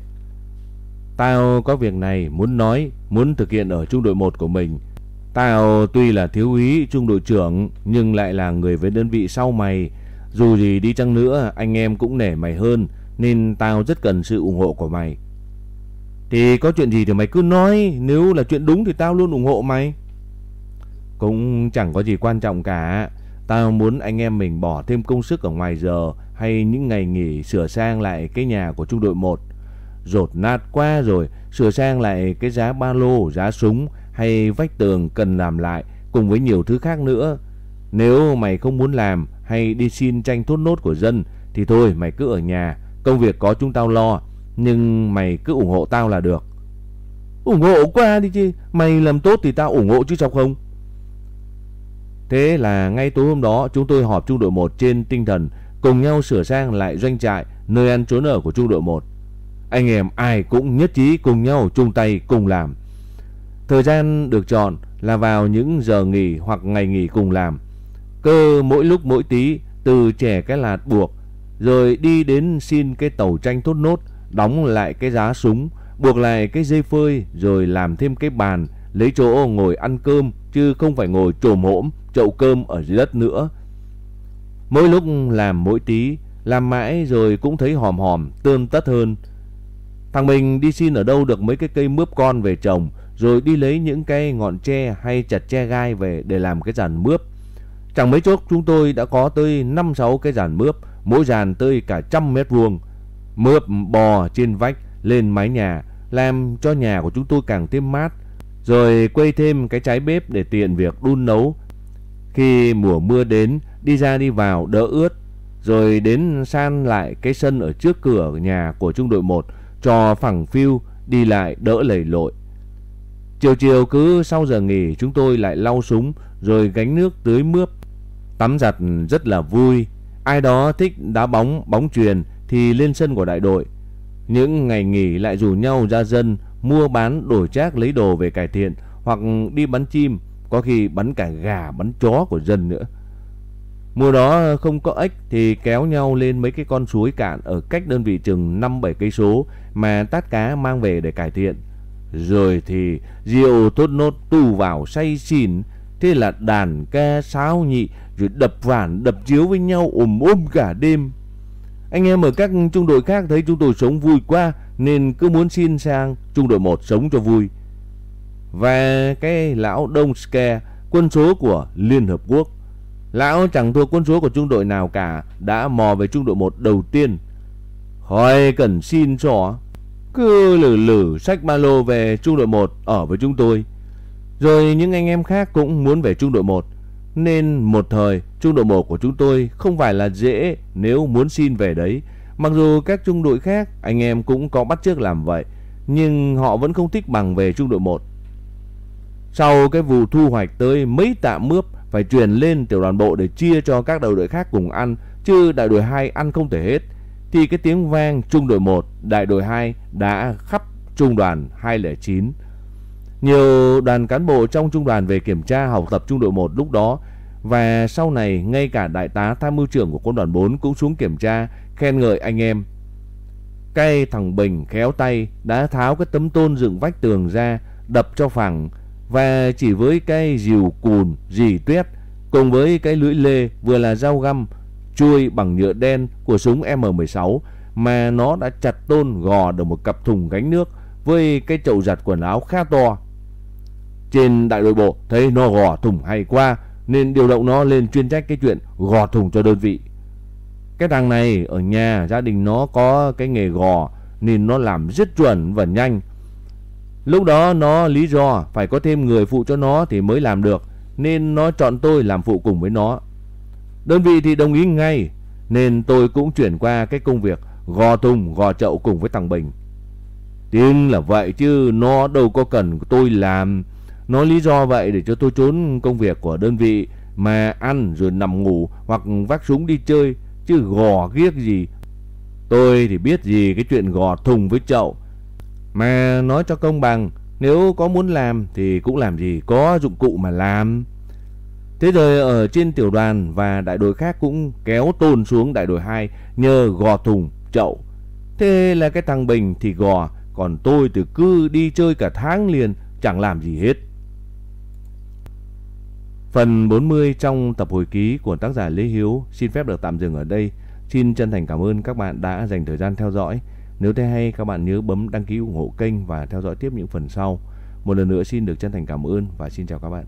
Tao có việc này muốn nói, muốn thực hiện ở trung đội 1 của mình. Tao tuy là thiếu úy trung đội trưởng nhưng lại là người với đơn vị sau mày dù gì đi chăng nữa, anh em cũng nể mày hơn, nên tao rất cần sự ủng hộ của mày. Thì có chuyện gì thì mày cứ nói, nếu là chuyện đúng thì tao luôn ủng hộ mày. Cũng chẳng có gì quan trọng cả. Tao muốn anh em mình bỏ thêm công sức ở ngoài giờ hay những ngày nghỉ sửa sang lại cái nhà của trung đội 1. Rột nát quá rồi, sửa sang lại cái giá ba lô, giá súng hay vách tường cần làm lại cùng với nhiều thứ khác nữa. Nếu mày không muốn làm hay đi xin tranh thốt nốt của dân thì thôi mày cứ ở nhà, công việc có chúng tao lo, nhưng mày cứ ủng hộ tao là được. Ủng hộ qua đi chứ, mày làm tốt thì tao ủng hộ chứ sao không? Thế là ngay tối hôm đó chúng tôi họp trung đội 1 trên tinh thần cùng nhau sửa sang lại doanh trại, nơi ăn trốn ở của trung đội 1. anh em ai cũng nhất trí cùng nhau chung tay cùng làm. Thời gian được chọn là vào những giờ nghỉ hoặc ngày nghỉ cùng làm. Cơ mỗi lúc mỗi tí từ trẻ cái lạt buộc rồi đi đến xin cái tàu tranh thốt nốt, đóng lại cái giá súng, buộc lại cái dây phơi rồi làm thêm cái bàn, lấy chỗ ngồi ăn cơm chứ không phải ngồi trồm hổm chậu cơm ở dưới đất nữa. Mỗi lúc làm mỗi tí, làm mãi rồi cũng thấy hòm hòm, tươm tất hơn. Thằng mình đi xin ở đâu được mấy cái cây mướp con về trồng, rồi đi lấy những cây ngọn tre hay chặt tre gai về để làm cái giàn mướp. Chẳng mấy chốc chúng tôi đã có tới 5-6 cái giàn mướp, mỗi giàn tới cả trăm mét vuông. Mướp bò trên vách lên mái nhà, làm cho nhà của chúng tôi càng thêm mát. Rồi quay thêm cái trái bếp để tiện việc đun nấu. Khi mùa mưa đến, đi ra đi vào đỡ ướt. Rồi đến san lại cái sân ở trước cửa nhà của trung đội 1 cho phẳng phiu đi lại đỡ lầy lội. Chiều chiều cứ sau giờ nghỉ chúng tôi lại lau súng rồi gánh nước tưới mướp. Tắm giặt rất là vui. Ai đó thích đá bóng, bóng truyền thì lên sân của đại đội. Những ngày nghỉ lại rủ nhau ra dân mua bán đổi trác lấy đồ về cải thiện hoặc đi bắn chim, có khi bắn cả gà, bắn chó của dân nữa. Mùa đó không có ếch thì kéo nhau lên mấy cái con suối cạn ở cách đơn vị chừng 5-7 cây số mà tát cá mang về để cải thiện. Rồi thì rượu tốt nốt tu vào say xỉn, thế là đàn ca sáo nhị rồi đập vản đập chiếu với nhau ồm ôm cả đêm. Anh em ở các trung đội khác thấy chúng tôi sống vui quá nên cứ muốn xin sang trung đội 1 sống cho vui. Và cái lão Đông Scare, quân số của Liên Hợp Quốc. Lão chẳng thua quân số của trung đội nào cả, đã mò về trung đội 1 đầu tiên. Khỏi cần xin cho, cứ lử lử sách ba lô về trung đội 1 ở với chúng tôi. Rồi những anh em khác cũng muốn về trung đội 1. Nên một thời trung đội 1 của chúng tôi không phải là dễ nếu muốn xin về đấy. Mặc dù các trung đội khác anh em cũng có bắt chước làm vậy. Nhưng họ vẫn không thích bằng về trung đội 1. Sau cái vụ thu hoạch tới mấy tạ mướp phải truyền lên tiểu đoàn bộ để chia cho các đầu đội khác cùng ăn. Chứ đại đội 2 ăn không thể hết. Thì cái tiếng vang trung đội 1, đại đội 2 đã khắp trung đoàn 209. Nhiều đoàn cán bộ trong trung đoàn về kiểm tra học tập trung đội 1 lúc đó và sau này ngay cả đại tá tham mưu trưởng của quân đoàn 4 cũng xuống kiểm tra khen ngợi anh em. Cây thằng Bình khéo tay đã tháo cái tấm tôn dựng vách tường ra đập cho phẳng và chỉ với cái dìu cùn, dì tuyết cùng với cái lưỡi lê vừa là dao găm chui bằng nhựa đen của súng M16 mà nó đã chặt tôn gò được một cặp thùng gánh nước với cái chậu giặt quần áo khá to. Trên đại đội bộ thấy nó gò thùng hay quá nên điều động nó lên chuyên trách cái chuyện gò thùng cho đơn vị. Cái thằng này ở nhà, gia đình nó có cái nghề gò nên nó làm rất chuẩn và nhanh. Lúc đó nó lý do phải có thêm người phụ cho nó thì mới làm được, nên nó chọn tôi làm phụ cùng với nó. Đơn vị thì đồng ý ngay, nên tôi cũng chuyển qua cái công việc gò thùng, gò chậu cùng với thằng Bình. Tiếng là vậy chứ, nó đâu có cần tôi làm Nói lý do vậy để cho tôi trốn công việc của đơn vị mà ăn rồi nằm ngủ hoặc vác súng đi chơi chứ gò ghiếc gì. Tôi thì biết gì cái chuyện gò thùng với chậu. Mà nói cho công bằng, nếu có muốn làm thì cũng làm gì, có dụng cụ mà làm. Thế rồi ở trên tiểu đoàn và đại đội khác cũng kéo tôn xuống đại đội 2 nhờ gò thùng, chậu. Thế là cái thằng Bình thì gò, còn tôi thì cứ đi chơi cả tháng liền, chẳng làm gì hết. Phần 40 trong tập hồi ký của tác giả Lê Hiếu xin phép được tạm dừng ở đây. Xin chân thành cảm ơn các bạn đã dành thời gian theo dõi. Nếu thấy hay, các bạn nhớ bấm đăng ký ủng hộ kênh và theo dõi tiếp những phần sau. Một lần nữa xin được chân thành cảm ơn và xin chào các bạn.